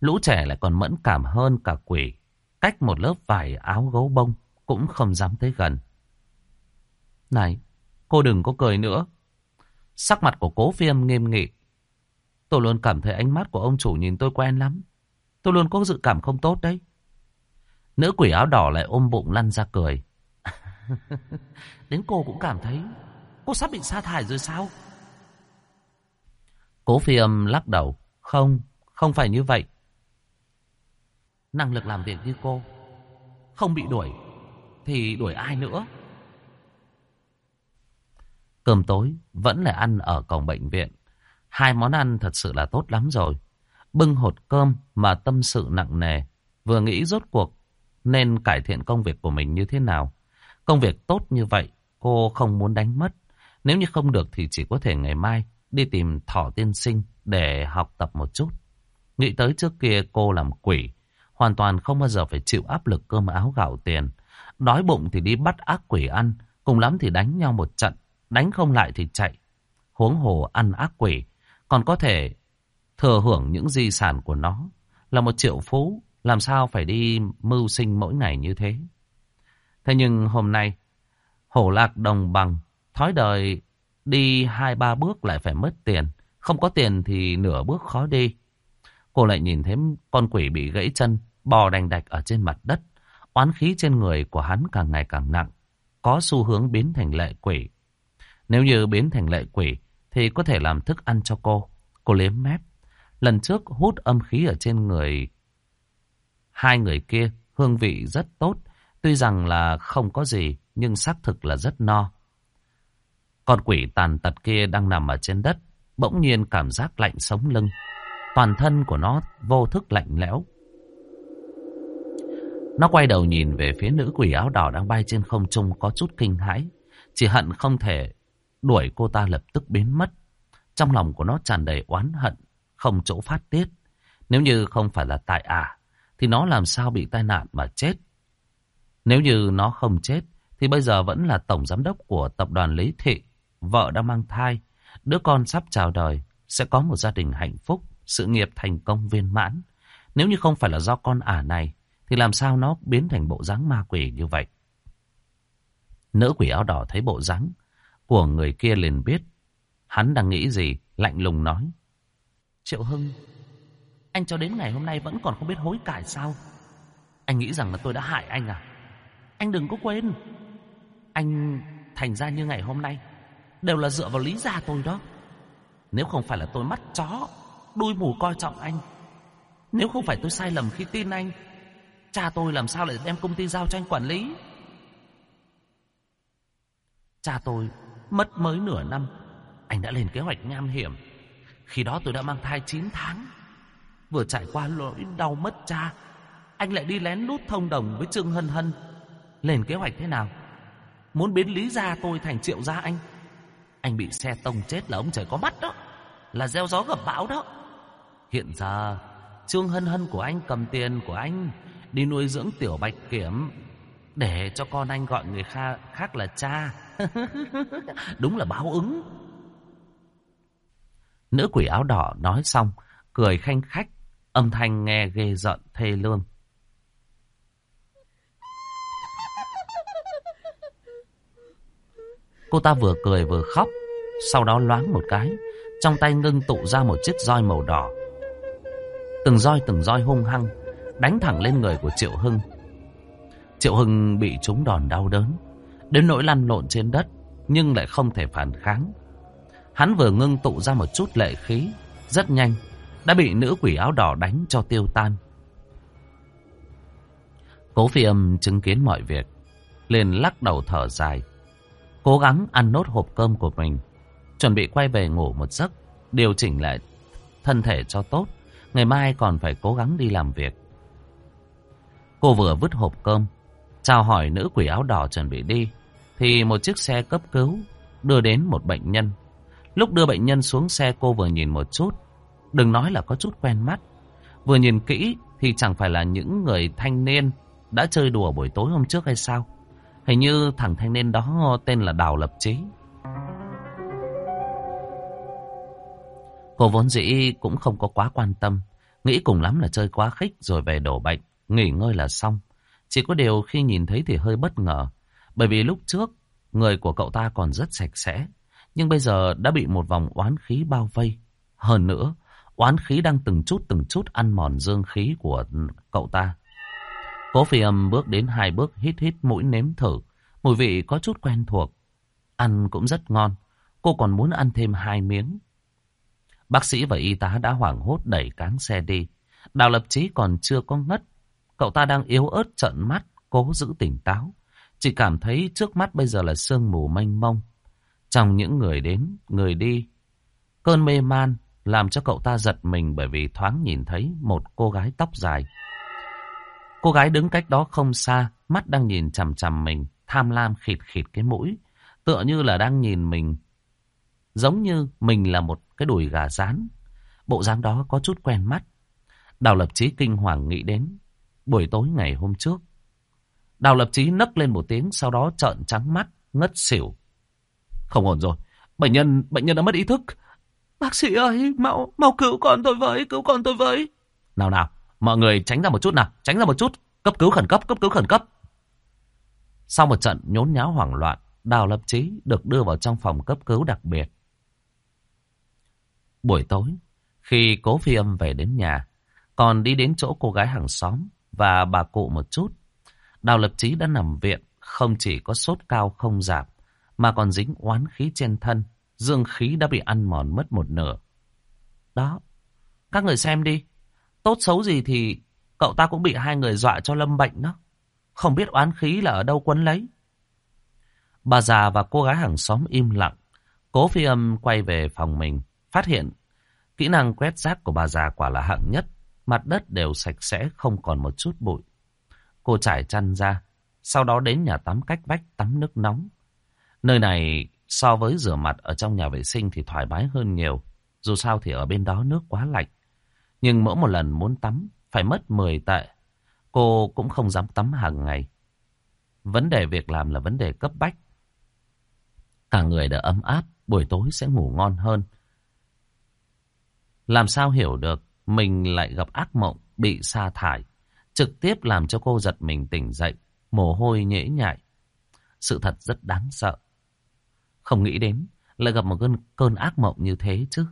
lũ trẻ lại còn mẫn cảm hơn cả quỷ. Cách một lớp vải áo gấu bông cũng không dám tới gần. Này, cô đừng có cười nữa. Sắc mặt của cố viêm nghiêm nghị. Tôi luôn cảm thấy ánh mắt của ông chủ nhìn tôi quen lắm. Tôi luôn có dự cảm không tốt đấy. Nữ quỷ áo đỏ lại ôm bụng lăn ra cười. Đến cô cũng cảm thấy cô sắp bị sa thải rồi sao? Cố phi âm lắc đầu. Không, không phải như vậy. Năng lực làm việc như cô. Không bị đuổi. Thì đuổi ai nữa? Cơm tối vẫn là ăn ở cổng bệnh viện. Hai món ăn thật sự là tốt lắm rồi. Bưng hột cơm mà tâm sự nặng nề. Vừa nghĩ rốt cuộc nên cải thiện công việc của mình như thế nào. Công việc tốt như vậy cô không muốn đánh mất. Nếu như không được thì chỉ có thể ngày mai đi tìm thỏ tiên sinh để học tập một chút. Nghĩ tới trước kia cô làm quỷ, hoàn toàn không bao giờ phải chịu áp lực cơm áo gạo tiền. Đói bụng thì đi bắt ác quỷ ăn, cùng lắm thì đánh nhau một trận, đánh không lại thì chạy. Huống hồ ăn ác quỷ, còn có thể thừa hưởng những di sản của nó. Là một triệu phú, làm sao phải đi mưu sinh mỗi ngày như thế. Thế nhưng hôm nay, Hổ lạc đồng bằng, thói đời đi hai ba bước lại phải mất tiền. Không có tiền thì nửa bước khó đi. Cô lại nhìn thấy con quỷ bị gãy chân, bò đành đạch ở trên mặt đất. Oán khí trên người của hắn càng ngày càng nặng, có xu hướng biến thành lệ quỷ. Nếu như biến thành lệ quỷ, thì có thể làm thức ăn cho cô. Cô liếm mép. Lần trước hút âm khí ở trên người hai người kia, hương vị rất tốt. Tuy rằng là không có gì, nhưng xác thực là rất no. Con quỷ tàn tật kia đang nằm ở trên đất, bỗng nhiên cảm giác lạnh sống lưng. Toàn thân của nó vô thức lạnh lẽo. Nó quay đầu nhìn về phía nữ quỷ áo đỏ đang bay trên không trung có chút kinh hãi. Chỉ hận không thể đuổi cô ta lập tức biến mất. Trong lòng của nó tràn đầy oán hận, không chỗ phát tiết. Nếu như không phải là tại ả, thì nó làm sao bị tai nạn mà chết. Nếu như nó không chết, thì bây giờ vẫn là tổng giám đốc của tập đoàn Lý Thị. Vợ đang mang thai, đứa con sắp chào đời, sẽ có một gia đình hạnh phúc, sự nghiệp thành công viên mãn. Nếu như không phải là do con ả này, thì làm sao nó biến thành bộ dáng ma quỷ như vậy? Nữ quỷ áo đỏ thấy bộ dáng của người kia liền biết. Hắn đang nghĩ gì, lạnh lùng nói. Triệu Hưng, anh cho đến ngày hôm nay vẫn còn không biết hối cải sao? Anh nghĩ rằng là tôi đã hại anh à? Anh đừng có quên. Anh thành ra như ngày hôm nay đều là dựa vào lý gia tôi đó. Nếu không phải là tôi mắt chó, đuôi mù coi trọng anh. Nếu không phải tôi sai lầm khi tin anh, cha tôi làm sao lại đem công ty giao cho anh quản lý? Cha tôi mất mới nửa năm, anh đã lên kế hoạch nham hiểm. Khi đó tôi đã mang thai 9 tháng. Vừa trải qua lỗi đau mất cha, anh lại đi lén lút thông đồng với Trương Hân Hân. Lên kế hoạch thế nào? Muốn biến Lý Gia tôi thành triệu gia anh. Anh bị xe tông chết là ông trời có mắt đó. Là gieo gió gặp bão đó. Hiện giờ, Trương Hân Hân của anh cầm tiền của anh đi nuôi dưỡng tiểu bạch kiểm để cho con anh gọi người khác, khác là cha. Đúng là báo ứng. Nữ quỷ áo đỏ nói xong, cười khanh khách, âm thanh nghe ghê giận thê lương. Cô ta vừa cười vừa khóc, sau đó loáng một cái, trong tay ngưng tụ ra một chiếc roi màu đỏ. Từng roi từng roi hung hăng, đánh thẳng lên người của Triệu Hưng. Triệu Hưng bị trúng đòn đau đớn, đến nỗi lăn lộn trên đất, nhưng lại không thể phản kháng. Hắn vừa ngưng tụ ra một chút lệ khí, rất nhanh, đã bị nữ quỷ áo đỏ đánh cho tiêu tan. Cố phi âm chứng kiến mọi việc, liền lắc đầu thở dài, cố gắng ăn nốt hộp cơm của mình, chuẩn bị quay về ngủ một giấc, điều chỉnh lại thân thể cho tốt, ngày mai còn phải cố gắng đi làm việc. Cô vừa vứt hộp cơm, chào hỏi nữ quỷ áo đỏ chuẩn bị đi, thì một chiếc xe cấp cứu đưa đến một bệnh nhân. Lúc đưa bệnh nhân xuống xe cô vừa nhìn một chút, đừng nói là có chút quen mắt. Vừa nhìn kỹ thì chẳng phải là những người thanh niên đã chơi đùa buổi tối hôm trước hay sao? Hình như thằng thanh niên đó tên là Đào Lập Trí. Cô vốn dĩ cũng không có quá quan tâm, nghĩ cùng lắm là chơi quá khích rồi về đổ bệnh, nghỉ ngơi là xong. Chỉ có điều khi nhìn thấy thì hơi bất ngờ, bởi vì lúc trước người của cậu ta còn rất sạch sẽ, nhưng bây giờ đã bị một vòng oán khí bao vây. Hơn nữa, oán khí đang từng chút từng chút ăn mòn dương khí của cậu ta. Cố phi âm bước đến hai bước hít hít mũi nếm thử. Mùi vị có chút quen thuộc. Ăn cũng rất ngon. Cô còn muốn ăn thêm hai miếng. Bác sĩ và y tá đã hoảng hốt đẩy cáng xe đi. Đào lập chí còn chưa có ngất. Cậu ta đang yếu ớt trợn mắt, cố giữ tỉnh táo. Chỉ cảm thấy trước mắt bây giờ là sương mù mênh mông. Trong những người đến, người đi. Cơn mê man làm cho cậu ta giật mình bởi vì thoáng nhìn thấy một cô gái tóc dài. Cô gái đứng cách đó không xa, mắt đang nhìn chằm chằm mình, tham lam khịt khịt cái mũi, tựa như là đang nhìn mình, giống như mình là một cái đùi gà rán. Bộ dáng đó có chút quen mắt. Đào Lập Chí kinh hoàng nghĩ đến buổi tối ngày hôm trước. Đào Lập Chí nấc lên một tiếng, sau đó trợn trắng mắt, ngất xỉu. Không ổn rồi, bệnh nhân bệnh nhân đã mất ý thức. Bác sĩ ơi, mau mau cứu con tôi với, cứu con tôi với. Nào nào, Mọi người tránh ra một chút nào, tránh ra một chút. Cấp cứu khẩn cấp, cấp cứu khẩn cấp. Sau một trận nhốn nháo hoảng loạn, Đào Lập trí được đưa vào trong phòng cấp cứu đặc biệt. Buổi tối, khi cố phi âm về đến nhà, còn đi đến chỗ cô gái hàng xóm và bà cụ một chút, Đào Lập trí đã nằm viện, không chỉ có sốt cao không giảm, mà còn dính oán khí trên thân, dương khí đã bị ăn mòn mất một nửa. Đó, các người xem đi, tốt xấu gì thì cậu ta cũng bị hai người dọa cho lâm bệnh đó. Không biết oán khí là ở đâu quấn lấy. Bà già và cô gái hàng xóm im lặng. Cố phi âm quay về phòng mình, phát hiện kỹ năng quét rác của bà già quả là hạng nhất. Mặt đất đều sạch sẽ, không còn một chút bụi. Cô trải chăn ra, sau đó đến nhà tắm cách vách tắm nước nóng. Nơi này so với rửa mặt ở trong nhà vệ sinh thì thoải mái hơn nhiều. Dù sao thì ở bên đó nước quá lạnh. Nhưng mỗi một lần muốn tắm phải mất 10 tệ. Cô cũng không dám tắm hàng ngày. Vấn đề việc làm là vấn đề cấp bách. Cả người đã ấm áp, buổi tối sẽ ngủ ngon hơn. Làm sao hiểu được mình lại gặp ác mộng bị sa thải, trực tiếp làm cho cô giật mình tỉnh dậy, mồ hôi nhễ nhại. Sự thật rất đáng sợ. Không nghĩ đến lại gặp một cơn, cơn ác mộng như thế chứ.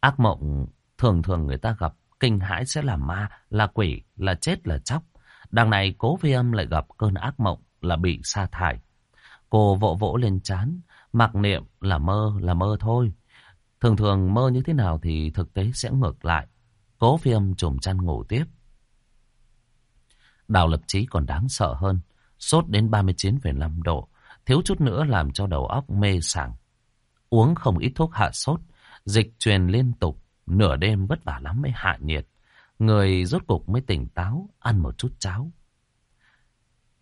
Ác mộng thường thường người ta gặp kinh hãi sẽ là ma, là quỷ, là chết, là chóc. Đằng này cố vi âm lại gặp cơn ác mộng là bị sa thải. Cô vỗ vỗ lên chán, mặc niệm là mơ, là mơ thôi. Thường thường mơ như thế nào thì thực tế sẽ ngược lại. Cố phi âm trùm chăn ngủ tiếp. Đào lập trí còn đáng sợ hơn. Sốt đến 39,5 độ. Thiếu chút nữa làm cho đầu óc mê sảng. Uống không ít thuốc hạ sốt. Dịch truyền liên tục. Nửa đêm vất vả lắm mới hạ nhiệt. Người rốt cục mới tỉnh táo. Ăn một chút cháo.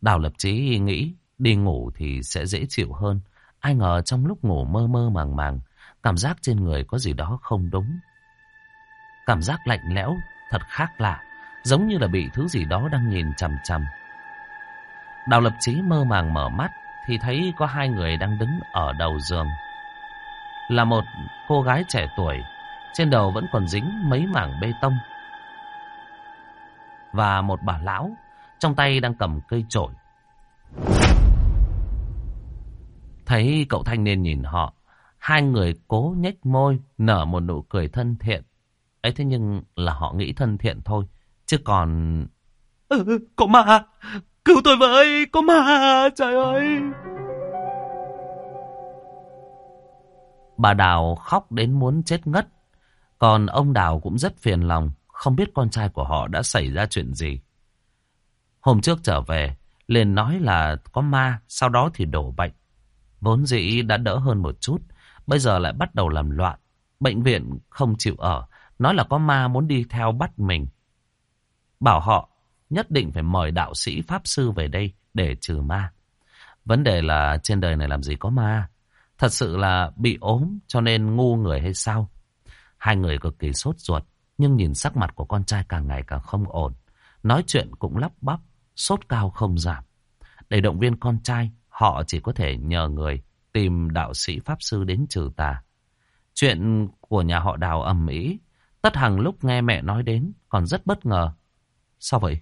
Đào lập trí nghĩ đi ngủ thì sẽ dễ chịu hơn. Ai ngờ trong lúc ngủ mơ mơ màng màng. Cảm giác trên người có gì đó không đúng. Cảm giác lạnh lẽo, thật khác lạ. Giống như là bị thứ gì đó đang nhìn chằm chằm. Đào lập trí mơ màng mở mắt thì thấy có hai người đang đứng ở đầu giường. Là một cô gái trẻ tuổi, trên đầu vẫn còn dính mấy mảng bê tông. Và một bà lão, trong tay đang cầm cây chổi Thấy cậu thanh niên nhìn họ, hai người cố nhếch môi, nở một nụ cười thân thiện. ấy thế nhưng là họ nghĩ thân thiện thôi, chứ còn...
Ừ, ừ có ma, cứu tôi với, có ma, trời ơi.
Bà Đào khóc đến muốn chết ngất. Còn ông Đào cũng rất phiền lòng, không biết con trai của họ đã xảy ra chuyện gì. Hôm trước trở về, liền nói là có ma, sau đó thì đổ bệnh. Vốn dĩ đã đỡ hơn một chút, bây giờ lại bắt đầu làm loạn. Bệnh viện không chịu ở, nói là có ma muốn đi theo bắt mình. Bảo họ nhất định phải mời đạo sĩ Pháp Sư về đây để trừ ma. Vấn đề là trên đời này làm gì có ma. Thật sự là bị ốm cho nên ngu người hay sao? Hai người cực kỳ sốt ruột, nhưng nhìn sắc mặt của con trai càng ngày càng không ổn. Nói chuyện cũng lắp bắp, sốt cao không giảm. Để động viên con trai, họ chỉ có thể nhờ người tìm đạo sĩ Pháp Sư đến trừ tà. Chuyện của nhà họ đào ầm ĩ Tất Hằng lúc nghe mẹ nói đến còn rất bất ngờ. Sao vậy?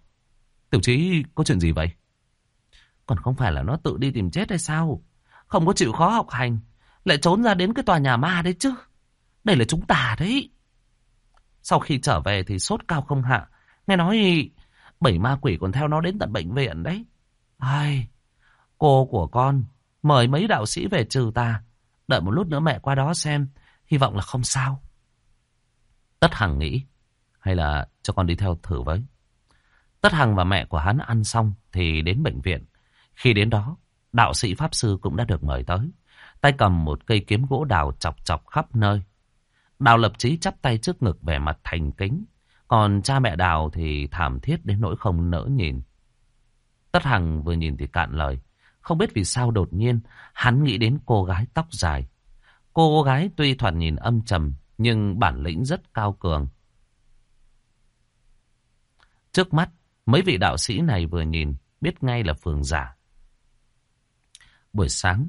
Tiểu trí có chuyện gì vậy? Còn không phải là nó tự đi tìm chết hay sao? Không có chịu khó học hành. Lại trốn ra đến cái tòa nhà ma đấy chứ. Đây là chúng ta đấy. Sau khi trở về thì sốt cao không hạ. Nghe nói bảy ma quỷ còn theo nó đến tận bệnh viện đấy. Ai, cô của con mời mấy đạo sĩ về trừ ta. Đợi một lúc nữa mẹ qua đó xem. Hy vọng là không sao. Tất Hằng nghĩ. Hay là cho con đi theo thử với. Tất Hằng và mẹ của hắn ăn xong thì đến bệnh viện. Khi đến đó, đạo sĩ Pháp Sư cũng đã được mời tới. Tay cầm một cây kiếm gỗ đào chọc chọc khắp nơi. Đào lập trí chắp tay trước ngực vẻ mặt thành kính. Còn cha mẹ đào thì thảm thiết đến nỗi không nỡ nhìn. Tất Hằng vừa nhìn thì cạn lời. Không biết vì sao đột nhiên hắn nghĩ đến cô gái tóc dài. Cô gái tuy thoạt nhìn âm trầm nhưng bản lĩnh rất cao cường. Trước mắt, mấy vị đạo sĩ này vừa nhìn biết ngay là phường giả. Buổi sáng,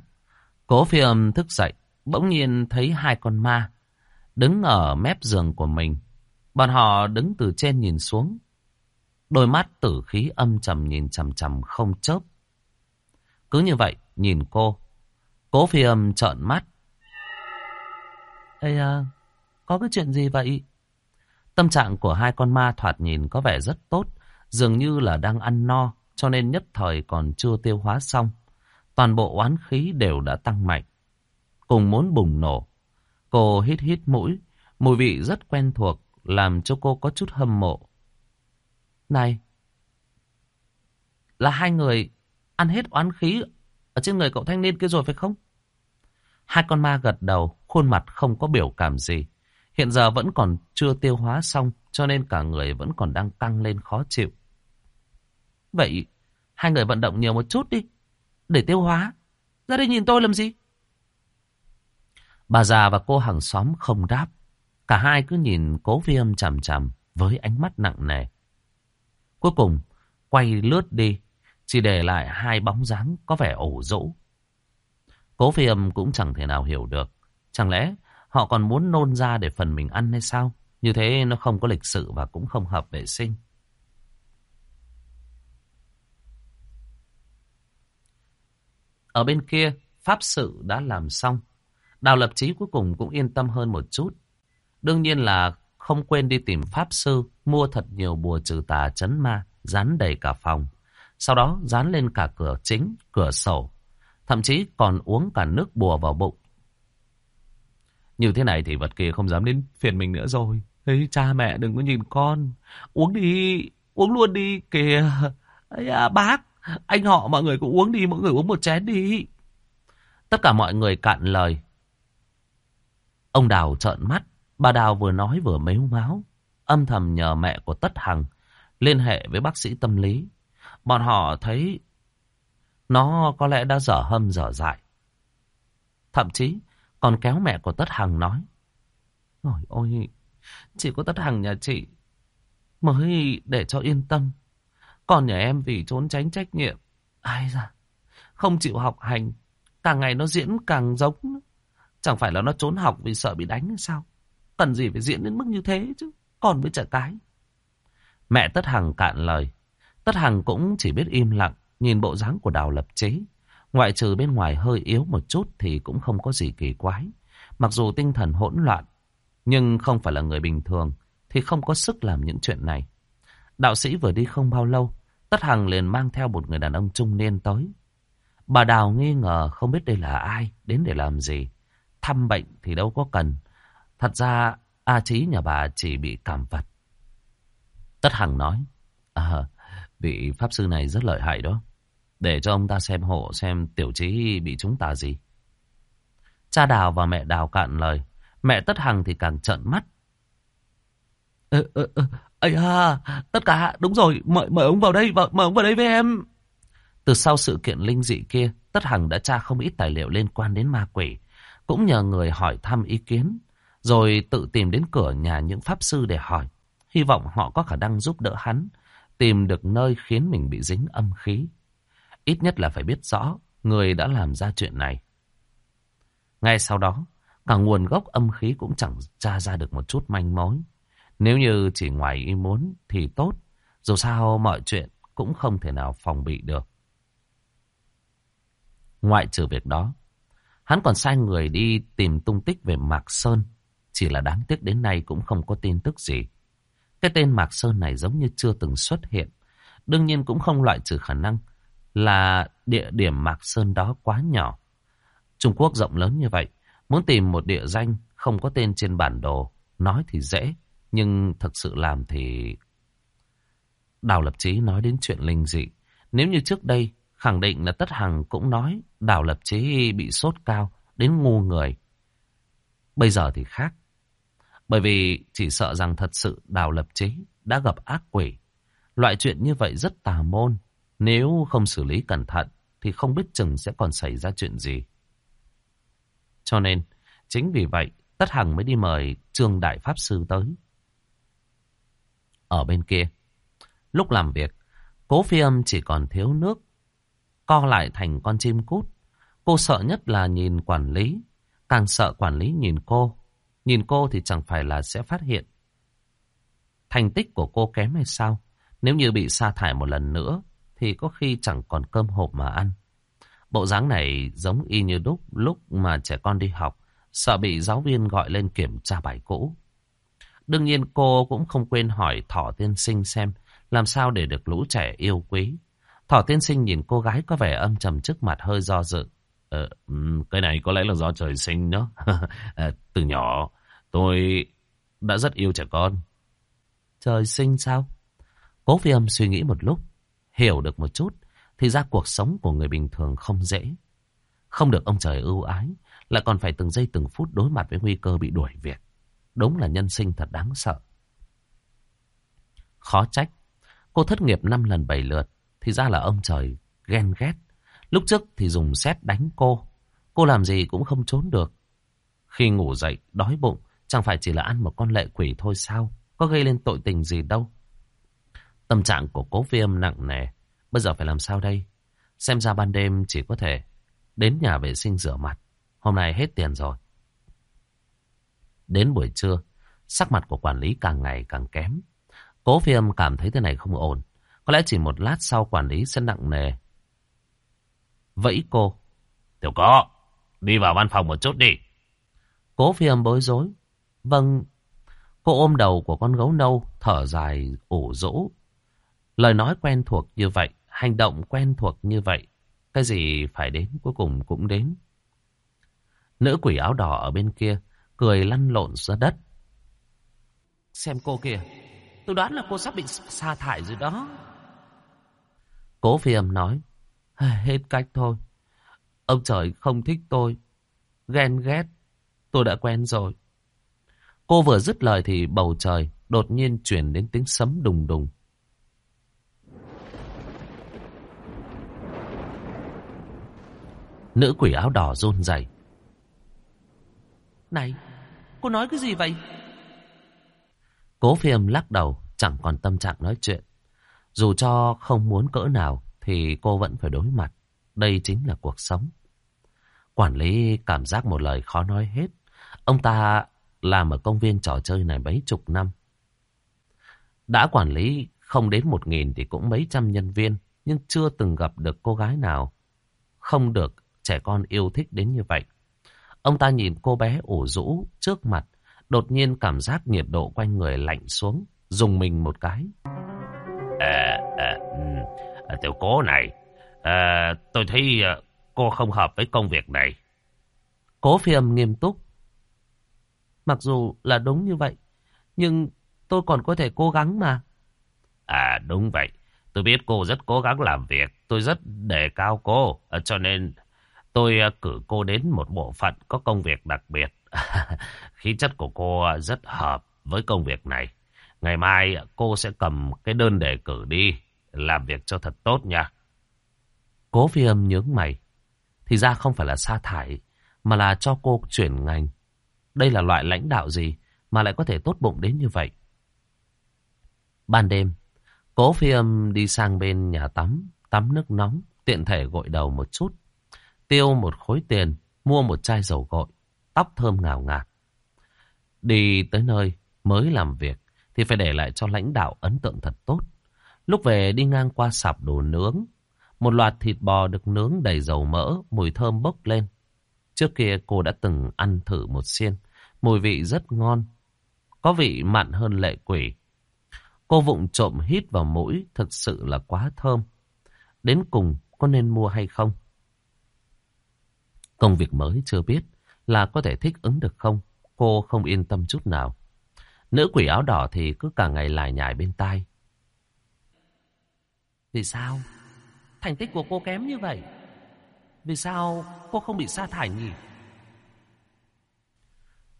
cố phi âm thức dậy, bỗng nhiên thấy hai con ma đứng ở mép giường của mình. Bọn họ đứng từ trên nhìn xuống. Đôi mắt tử khí âm trầm nhìn chầm chầm không chớp. Cứ như vậy, nhìn cô. Cố phi âm trợn mắt. Ê à, có cái chuyện gì vậy? Tâm trạng của hai con ma thoạt nhìn có vẻ rất tốt, dường như là đang ăn no, cho nên nhất thời còn chưa tiêu hóa xong. Toàn bộ oán khí đều đã tăng mạnh, cùng muốn bùng nổ. Cô hít hít mũi, mùi vị rất quen thuộc, làm cho cô có chút hâm mộ. Này, là hai người ăn hết oán khí ở trên người cậu thanh niên kia rồi phải không? Hai con ma gật đầu, khuôn mặt không có biểu cảm gì. Hiện giờ vẫn còn chưa tiêu hóa xong, cho nên cả người vẫn còn đang căng lên khó chịu. Vậy, hai người vận động nhiều một chút đi, để tiêu hóa. Ra đây nhìn tôi làm gì? Bà già và cô hàng xóm không đáp. Cả hai cứ nhìn cố viêm chằm chằm với ánh mắt nặng nề. Cuối cùng, quay lướt đi, chỉ để lại hai bóng dáng có vẻ ổ rũ. Cố phi âm cũng chẳng thể nào hiểu được. Chẳng lẽ họ còn muốn nôn ra để phần mình ăn hay sao? Như thế nó không có lịch sự và cũng không hợp vệ sinh. Ở bên kia, pháp sự đã làm xong. Đào lập chí cuối cùng cũng yên tâm hơn một chút. Đương nhiên là không quên đi tìm pháp sư, mua thật nhiều bùa trừ tà chấn ma, dán đầy cả phòng. Sau đó dán lên cả cửa chính, cửa sổ. Thậm chí còn uống cả nước bùa vào bụng. Như thế này thì vật kia không dám đến phiền mình nữa rồi. Ê, cha mẹ đừng có nhìn con. Uống đi, uống luôn đi kìa. Ê, à, bác, anh họ mọi người cũng uống đi, mọi người uống một chén đi. Tất cả mọi người cạn lời. Ông Đào trợn mắt, bà Đào vừa nói vừa mếu máu, âm thầm nhờ mẹ của Tất Hằng liên hệ với bác sĩ tâm lý. Bọn họ thấy nó có lẽ đã dở hâm dở dại. Thậm chí còn kéo mẹ của Tất Hằng nói. Ôi ôi, chỉ có Tất Hằng nhà chị mới để cho yên tâm. Còn nhà em vì trốn tránh trách nhiệm. Ai ra, không chịu học hành, càng ngày nó diễn càng giống. Chẳng phải là nó trốn học vì sợ bị đánh hay sao? Cần gì phải diễn đến mức như thế chứ? Còn với trẻ cái. Mẹ Tất Hằng cạn lời. Tất Hằng cũng chỉ biết im lặng, nhìn bộ dáng của Đào Lập Chế. Ngoại trừ bên ngoài hơi yếu một chút thì cũng không có gì kỳ quái. Mặc dù tinh thần hỗn loạn, nhưng không phải là người bình thường, thì không có sức làm những chuyện này. Đạo sĩ vừa đi không bao lâu, Tất Hằng liền mang theo một người đàn ông trung niên tới. Bà Đào nghi ngờ không biết đây là ai, đến để làm gì. Thăm bệnh thì đâu có cần. Thật ra A Chí nhà bà chỉ bị cảm vật. Tất Hằng nói, à, vị Pháp Sư này rất lợi hại đó. Để cho ông ta xem hộ xem tiểu trí bị chúng ta gì. Cha Đào và mẹ Đào cạn lời. Mẹ Tất Hằng thì càng trợn mắt. Ơ, ơ, ơ, ấy à, tất cả, đúng rồi, mời, mời ông vào đây, mời ông vào đây với em. Từ sau sự kiện linh dị kia, Tất Hằng đã tra không ít tài liệu liên quan đến ma quỷ. Cũng nhờ người hỏi thăm ý kiến, rồi tự tìm đến cửa nhà những pháp sư để hỏi. Hy vọng họ có khả năng giúp đỡ hắn, tìm được nơi khiến mình bị dính âm khí. Ít nhất là phải biết rõ người đã làm ra chuyện này. Ngay sau đó, cả nguồn gốc âm khí cũng chẳng tra ra được một chút manh mối. Nếu như chỉ ngoài ý muốn thì tốt, dù sao mọi chuyện cũng không thể nào phòng bị được. Ngoại trừ việc đó, hắn còn sai người đi tìm tung tích về Mạc Sơn, chỉ là đáng tiếc đến nay cũng không có tin tức gì. Cái tên Mạc Sơn này giống như chưa từng xuất hiện, đương nhiên cũng không loại trừ khả năng là địa điểm Mạc Sơn đó quá nhỏ. Trung Quốc rộng lớn như vậy, muốn tìm một địa danh không có tên trên bản đồ, nói thì dễ, nhưng thực sự làm thì... Đào Lập Chí nói đến chuyện linh dị. Nếu như trước đây, khẳng định là Tất Hằng cũng nói Đào Lập Chí bị sốt cao, đến ngu người. Bây giờ thì khác. Bởi vì chỉ sợ rằng thật sự Đào Lập Chí đã gặp ác quỷ. Loại chuyện như vậy rất tà môn. Nếu không xử lý cẩn thận thì không biết chừng sẽ còn xảy ra chuyện gì. Cho nên, chính vì vậy, Tất Hằng mới đi mời Trương Đại Pháp Sư tới. Ở bên kia, lúc làm việc, cố phi âm chỉ còn thiếu nước, co lại thành con chim cút. Cô sợ nhất là nhìn quản lý, càng sợ quản lý nhìn cô. Nhìn cô thì chẳng phải là sẽ phát hiện. Thành tích của cô kém hay sao? Nếu như bị sa thải một lần nữa, thì có khi chẳng còn cơm hộp mà ăn. Bộ dáng này giống y như đúc lúc mà trẻ con đi học, sợ bị giáo viên gọi lên kiểm tra bài cũ. Đương nhiên cô cũng không quên hỏi Thỏ Tiên Sinh xem làm sao để được lũ trẻ yêu quý. Thỏ Tiên Sinh nhìn cô gái có vẻ âm trầm trước mặt hơi do dự. Ờ, cái này có lẽ là do trời sinh đó. à, từ nhỏ tôi đã rất yêu trẻ con. Trời sinh sao? Cố phi âm suy nghĩ một lúc, hiểu được một chút, thì ra cuộc sống của người bình thường không dễ. Không được ông trời ưu ái, lại còn phải từng giây từng phút đối mặt với nguy cơ bị đuổi việc. Đúng là nhân sinh thật đáng sợ. Khó trách, cô thất nghiệp năm lần bảy lượt, thì ra là ông trời ghen ghét. Lúc trước thì dùng xét đánh cô, cô làm gì cũng không trốn được. Khi ngủ dậy, đói bụng, chẳng phải chỉ là ăn một con lệ quỷ thôi sao? Có gây lên tội tình gì đâu. Tâm trạng của cố viêm nặng nề. Bây giờ phải làm sao đây? Xem ra ban đêm chỉ có thể đến nhà vệ sinh rửa mặt. Hôm nay hết tiền rồi. Đến buổi trưa, sắc mặt của quản lý càng ngày càng kém. Cố viêm cảm thấy thế này không ổn. Có lẽ chỉ một lát sau quản lý sẽ nặng nề. Vẫy cô. Tiểu có, đi vào văn phòng một chút đi. Cố viêm bối rối. Vâng. Cô ôm đầu của con gấu nâu, thở dài, ủ rũ. Lời nói quen thuộc như vậy, hành động quen thuộc như vậy. Cái gì phải đến cuối cùng cũng đến. Nữ quỷ áo đỏ ở bên kia, cười lăn lộn ra đất. Xem cô kìa, tôi đoán là cô sắp bị sa thải rồi đó. Cố phi âm nói, hết cách thôi. Ông trời không thích tôi, ghen ghét, tôi đã quen rồi. Cô vừa dứt lời thì bầu trời đột nhiên chuyển đến tiếng sấm đùng đùng. Nữ quỷ áo đỏ run rẩy. Này, cô nói cái gì vậy? Cố phiêm lắc đầu, chẳng còn tâm trạng nói chuyện. Dù cho không muốn cỡ nào, thì cô vẫn phải đối mặt. Đây chính là cuộc sống. Quản lý cảm giác một lời khó nói hết. Ông ta làm ở công viên trò chơi này mấy chục năm. Đã quản lý không đến một nghìn thì cũng mấy trăm nhân viên, nhưng chưa từng gặp được cô gái nào không được trẻ con yêu thích đến như vậy. Ông ta nhìn cô bé ủ rũ trước mặt, đột nhiên cảm giác nhiệt độ quanh người lạnh xuống, dùng mình một cái.
À, à, à, tiểu cố này, à, tôi thấy à, cô không hợp với công việc này.
Cố phi âm nghiêm túc. Mặc dù là đúng như vậy, nhưng tôi còn có thể cố gắng mà.
À đúng vậy, tôi biết cô rất cố gắng làm việc, tôi rất đề cao cô, à, cho nên Tôi à, cử cô đến một bộ phận có công việc đặc biệt. Khí chất của cô à, rất hợp với công việc này. Ngày mai à, cô sẽ cầm cái đơn đề cử đi, làm việc cho thật tốt nha.
Cố phi âm nhướng mày. Thì ra không phải là sa thải, mà là cho cô chuyển ngành. Đây là loại lãnh đạo gì mà lại có thể tốt bụng đến như vậy? Ban đêm, cố phi âm đi sang bên nhà tắm, tắm nước nóng, tiện thể gội đầu một chút tiêu một khối tiền, mua một chai dầu gội, tóc thơm ngào ngạt. Đi tới nơi mới làm việc thì phải để lại cho lãnh đạo ấn tượng thật tốt. Lúc về đi ngang qua sạp đồ nướng, một loạt thịt bò được nướng đầy dầu mỡ, mùi thơm bốc lên. Trước kia cô đã từng ăn thử một xiên, mùi vị rất ngon, có vị mặn hơn lệ quỷ. Cô vụng trộm hít vào mũi, thực sự là quá thơm. Đến cùng, có nên mua hay không? Công việc mới chưa biết là có thể thích ứng được không. Cô không yên tâm chút nào. Nữ quỷ áo đỏ thì cứ cả ngày lải nhải bên tai. Vì sao? Thành tích của cô kém như vậy. Vì sao cô không bị sa thải nhỉ?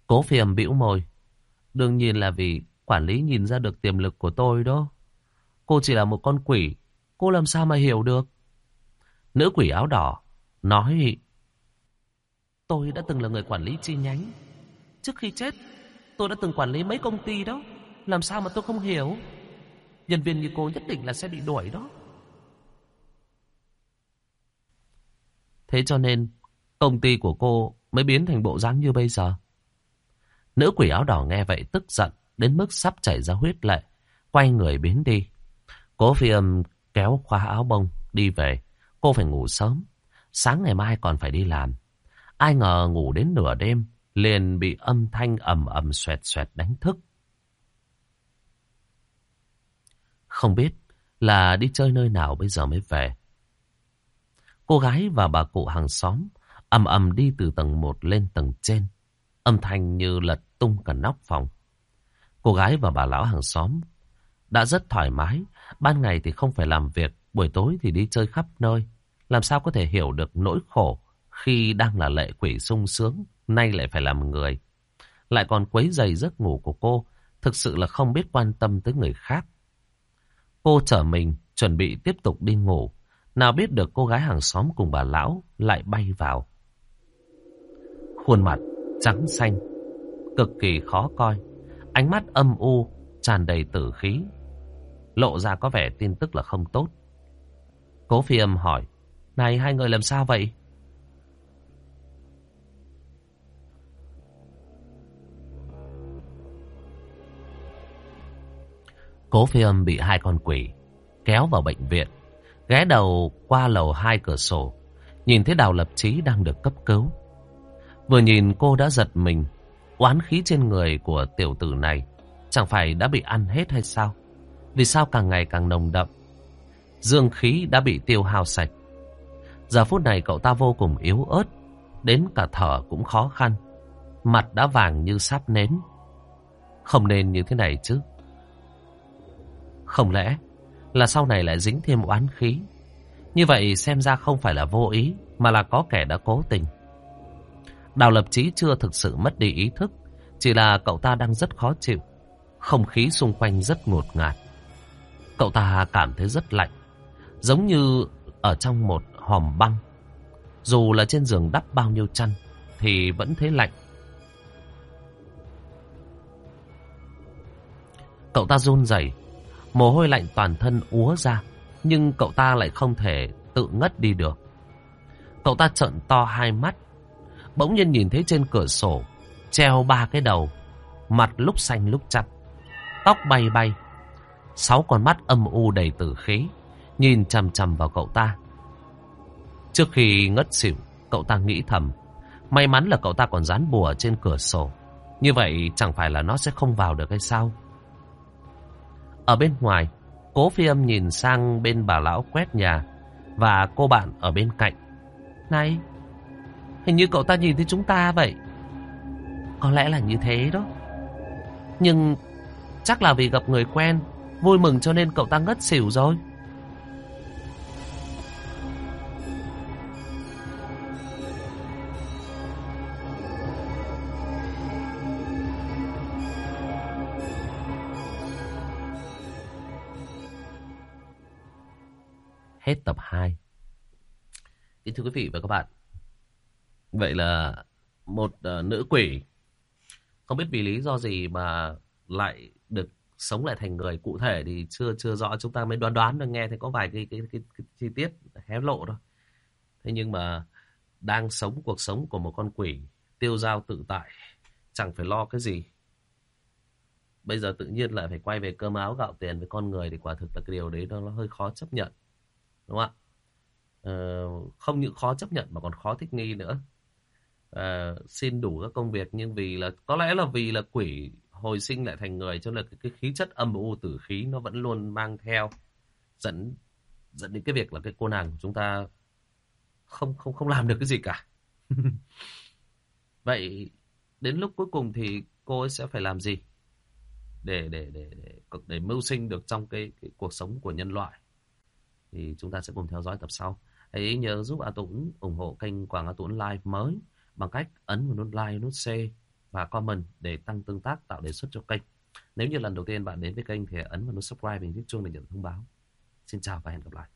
Cố phiềm bĩu môi. Đương nhiên là vì quản lý nhìn ra được tiềm lực của tôi đó. Cô chỉ là một con quỷ. Cô làm sao mà hiểu được? Nữ quỷ áo đỏ nói Tôi đã từng là người quản lý chi nhánh. Trước khi chết, tôi đã từng quản lý mấy công ty đó. Làm sao mà tôi không hiểu? Nhân viên như cô nhất định là sẽ bị đuổi đó. Thế cho nên, công ty của cô mới biến thành bộ dáng như bây giờ. Nữ quỷ áo đỏ nghe vậy tức giận, đến mức sắp chảy ra huyết lệ, quay người biến đi. Cố phi âm kéo khóa áo bông, đi về. Cô phải ngủ sớm.
Sáng ngày mai còn phải đi làm. Ai ngờ ngủ đến nửa đêm, liền bị âm thanh ầm ầm xoẹt xoẹt đánh thức. Không biết là đi chơi nơi nào bây giờ mới về. Cô gái và bà cụ hàng xóm ầm ầm đi từ tầng 1 lên tầng trên. Âm thanh như lật tung cả nóc phòng. Cô gái và bà lão hàng xóm đã rất thoải mái. Ban ngày thì không phải làm việc, buổi tối thì đi chơi khắp nơi. Làm sao có thể hiểu được nỗi khổ khi đang là lệ quỷ sung sướng, nay lại phải làm người. Lại còn quấy dày giấc ngủ của cô, thực sự là không biết quan tâm tới người khác. Cô trở mình, chuẩn bị tiếp tục đi ngủ. Nào biết được cô gái hàng xóm cùng bà lão lại bay vào. Khuôn mặt trắng xanh, cực kỳ khó coi. Ánh mắt âm u, tràn đầy tử khí. Lộ ra có vẻ tin tức là không tốt. Cố phi âm hỏi, này hai người làm sao vậy? Cố phi âm bị hai con quỷ kéo vào bệnh viện. Ghé đầu qua lầu hai cửa sổ. Nhìn thấy Đào Lập Trí đang được cấp cứu. Vừa nhìn cô đã giật mình. Oán khí trên người của tiểu tử này chẳng phải đã bị ăn hết hay sao? Vì sao càng ngày càng nồng đậm? Dương khí đã bị tiêu hao sạch. Giờ phút này cậu ta vô cùng yếu ớt. Đến cả thở cũng khó khăn. Mặt đã vàng như sáp nến. Không nên như thế này chứ. Không lẽ là sau này lại dính thêm oán khí? Như vậy xem ra không phải là vô ý, mà là có kẻ đã cố tình. Đào lập chí chưa thực sự mất đi ý thức, chỉ là cậu ta đang rất khó chịu. Không khí xung quanh rất ngột ngạt. Cậu ta cảm thấy rất lạnh, giống như ở trong một hòm băng. Dù là trên giường đắp bao nhiêu chăn, thì vẫn thấy lạnh. Cậu ta run rẩy, Mồ hôi lạnh toàn thân úa ra, nhưng cậu ta lại không thể tự ngất đi được. Cậu ta trợn to hai mắt, bỗng nhiên nhìn thấy trên cửa sổ, treo ba cái đầu, mặt lúc xanh lúc chặt, tóc bay bay, sáu con mắt âm u đầy tử khí, nhìn chằm chằm vào cậu ta. Trước khi ngất xỉu, cậu ta nghĩ thầm, may mắn là cậu ta còn dán bùa trên cửa sổ, như vậy chẳng phải là nó sẽ không vào được hay sao? Ở bên ngoài, cố phi âm nhìn sang bên bà lão quét nhà và cô bạn ở bên cạnh. Này, hình như cậu ta nhìn thấy chúng ta vậy. Có lẽ là như thế đó. Nhưng chắc là vì gặp người quen, vui mừng cho nên cậu ta ngất xỉu rồi. Hết tập 2. Kính thưa quý vị và các bạn. Vậy là một uh, nữ quỷ không biết vì lý do gì mà lại được sống lại thành người cụ thể thì chưa chưa rõ chúng ta mới đoán đoán được nghe thì có vài cái, cái, cái, cái chi tiết hé lộ thôi. Thế nhưng mà đang sống cuộc sống của một con quỷ tiêu dao tự tại chẳng phải lo cái gì bây giờ tự nhiên lại phải quay về cơm áo gạo tiền với con người thì quả thực là cái điều đấy nó hơi khó chấp nhận đúng không ạ? Ờ, không những khó chấp nhận mà còn khó thích nghi nữa. Ờ, xin đủ các công việc nhưng vì là có lẽ là vì là quỷ hồi sinh lại thành người cho nên cái, cái khí chất âm u tử khí nó vẫn luôn mang theo dẫn dẫn đến cái việc là cái cô nàng của chúng ta không không không làm được cái gì cả. Vậy đến lúc cuối cùng thì cô ấy sẽ phải làm gì để để để để để mưu sinh được trong cái, cái cuộc sống của nhân loại thì chúng ta sẽ cùng theo dõi tập sau. Hãy nhớ giúp A Tuấn ủng hộ kênh Quảng A Tuấn Live mới bằng cách ấn vào nút like, nút share và comment để tăng tương tác tạo đề xuất cho kênh. Nếu như lần đầu tiên bạn đến với kênh thì ấn vào nút subscribe và nhấn chuông để nhận thông báo. Xin chào và hẹn gặp lại.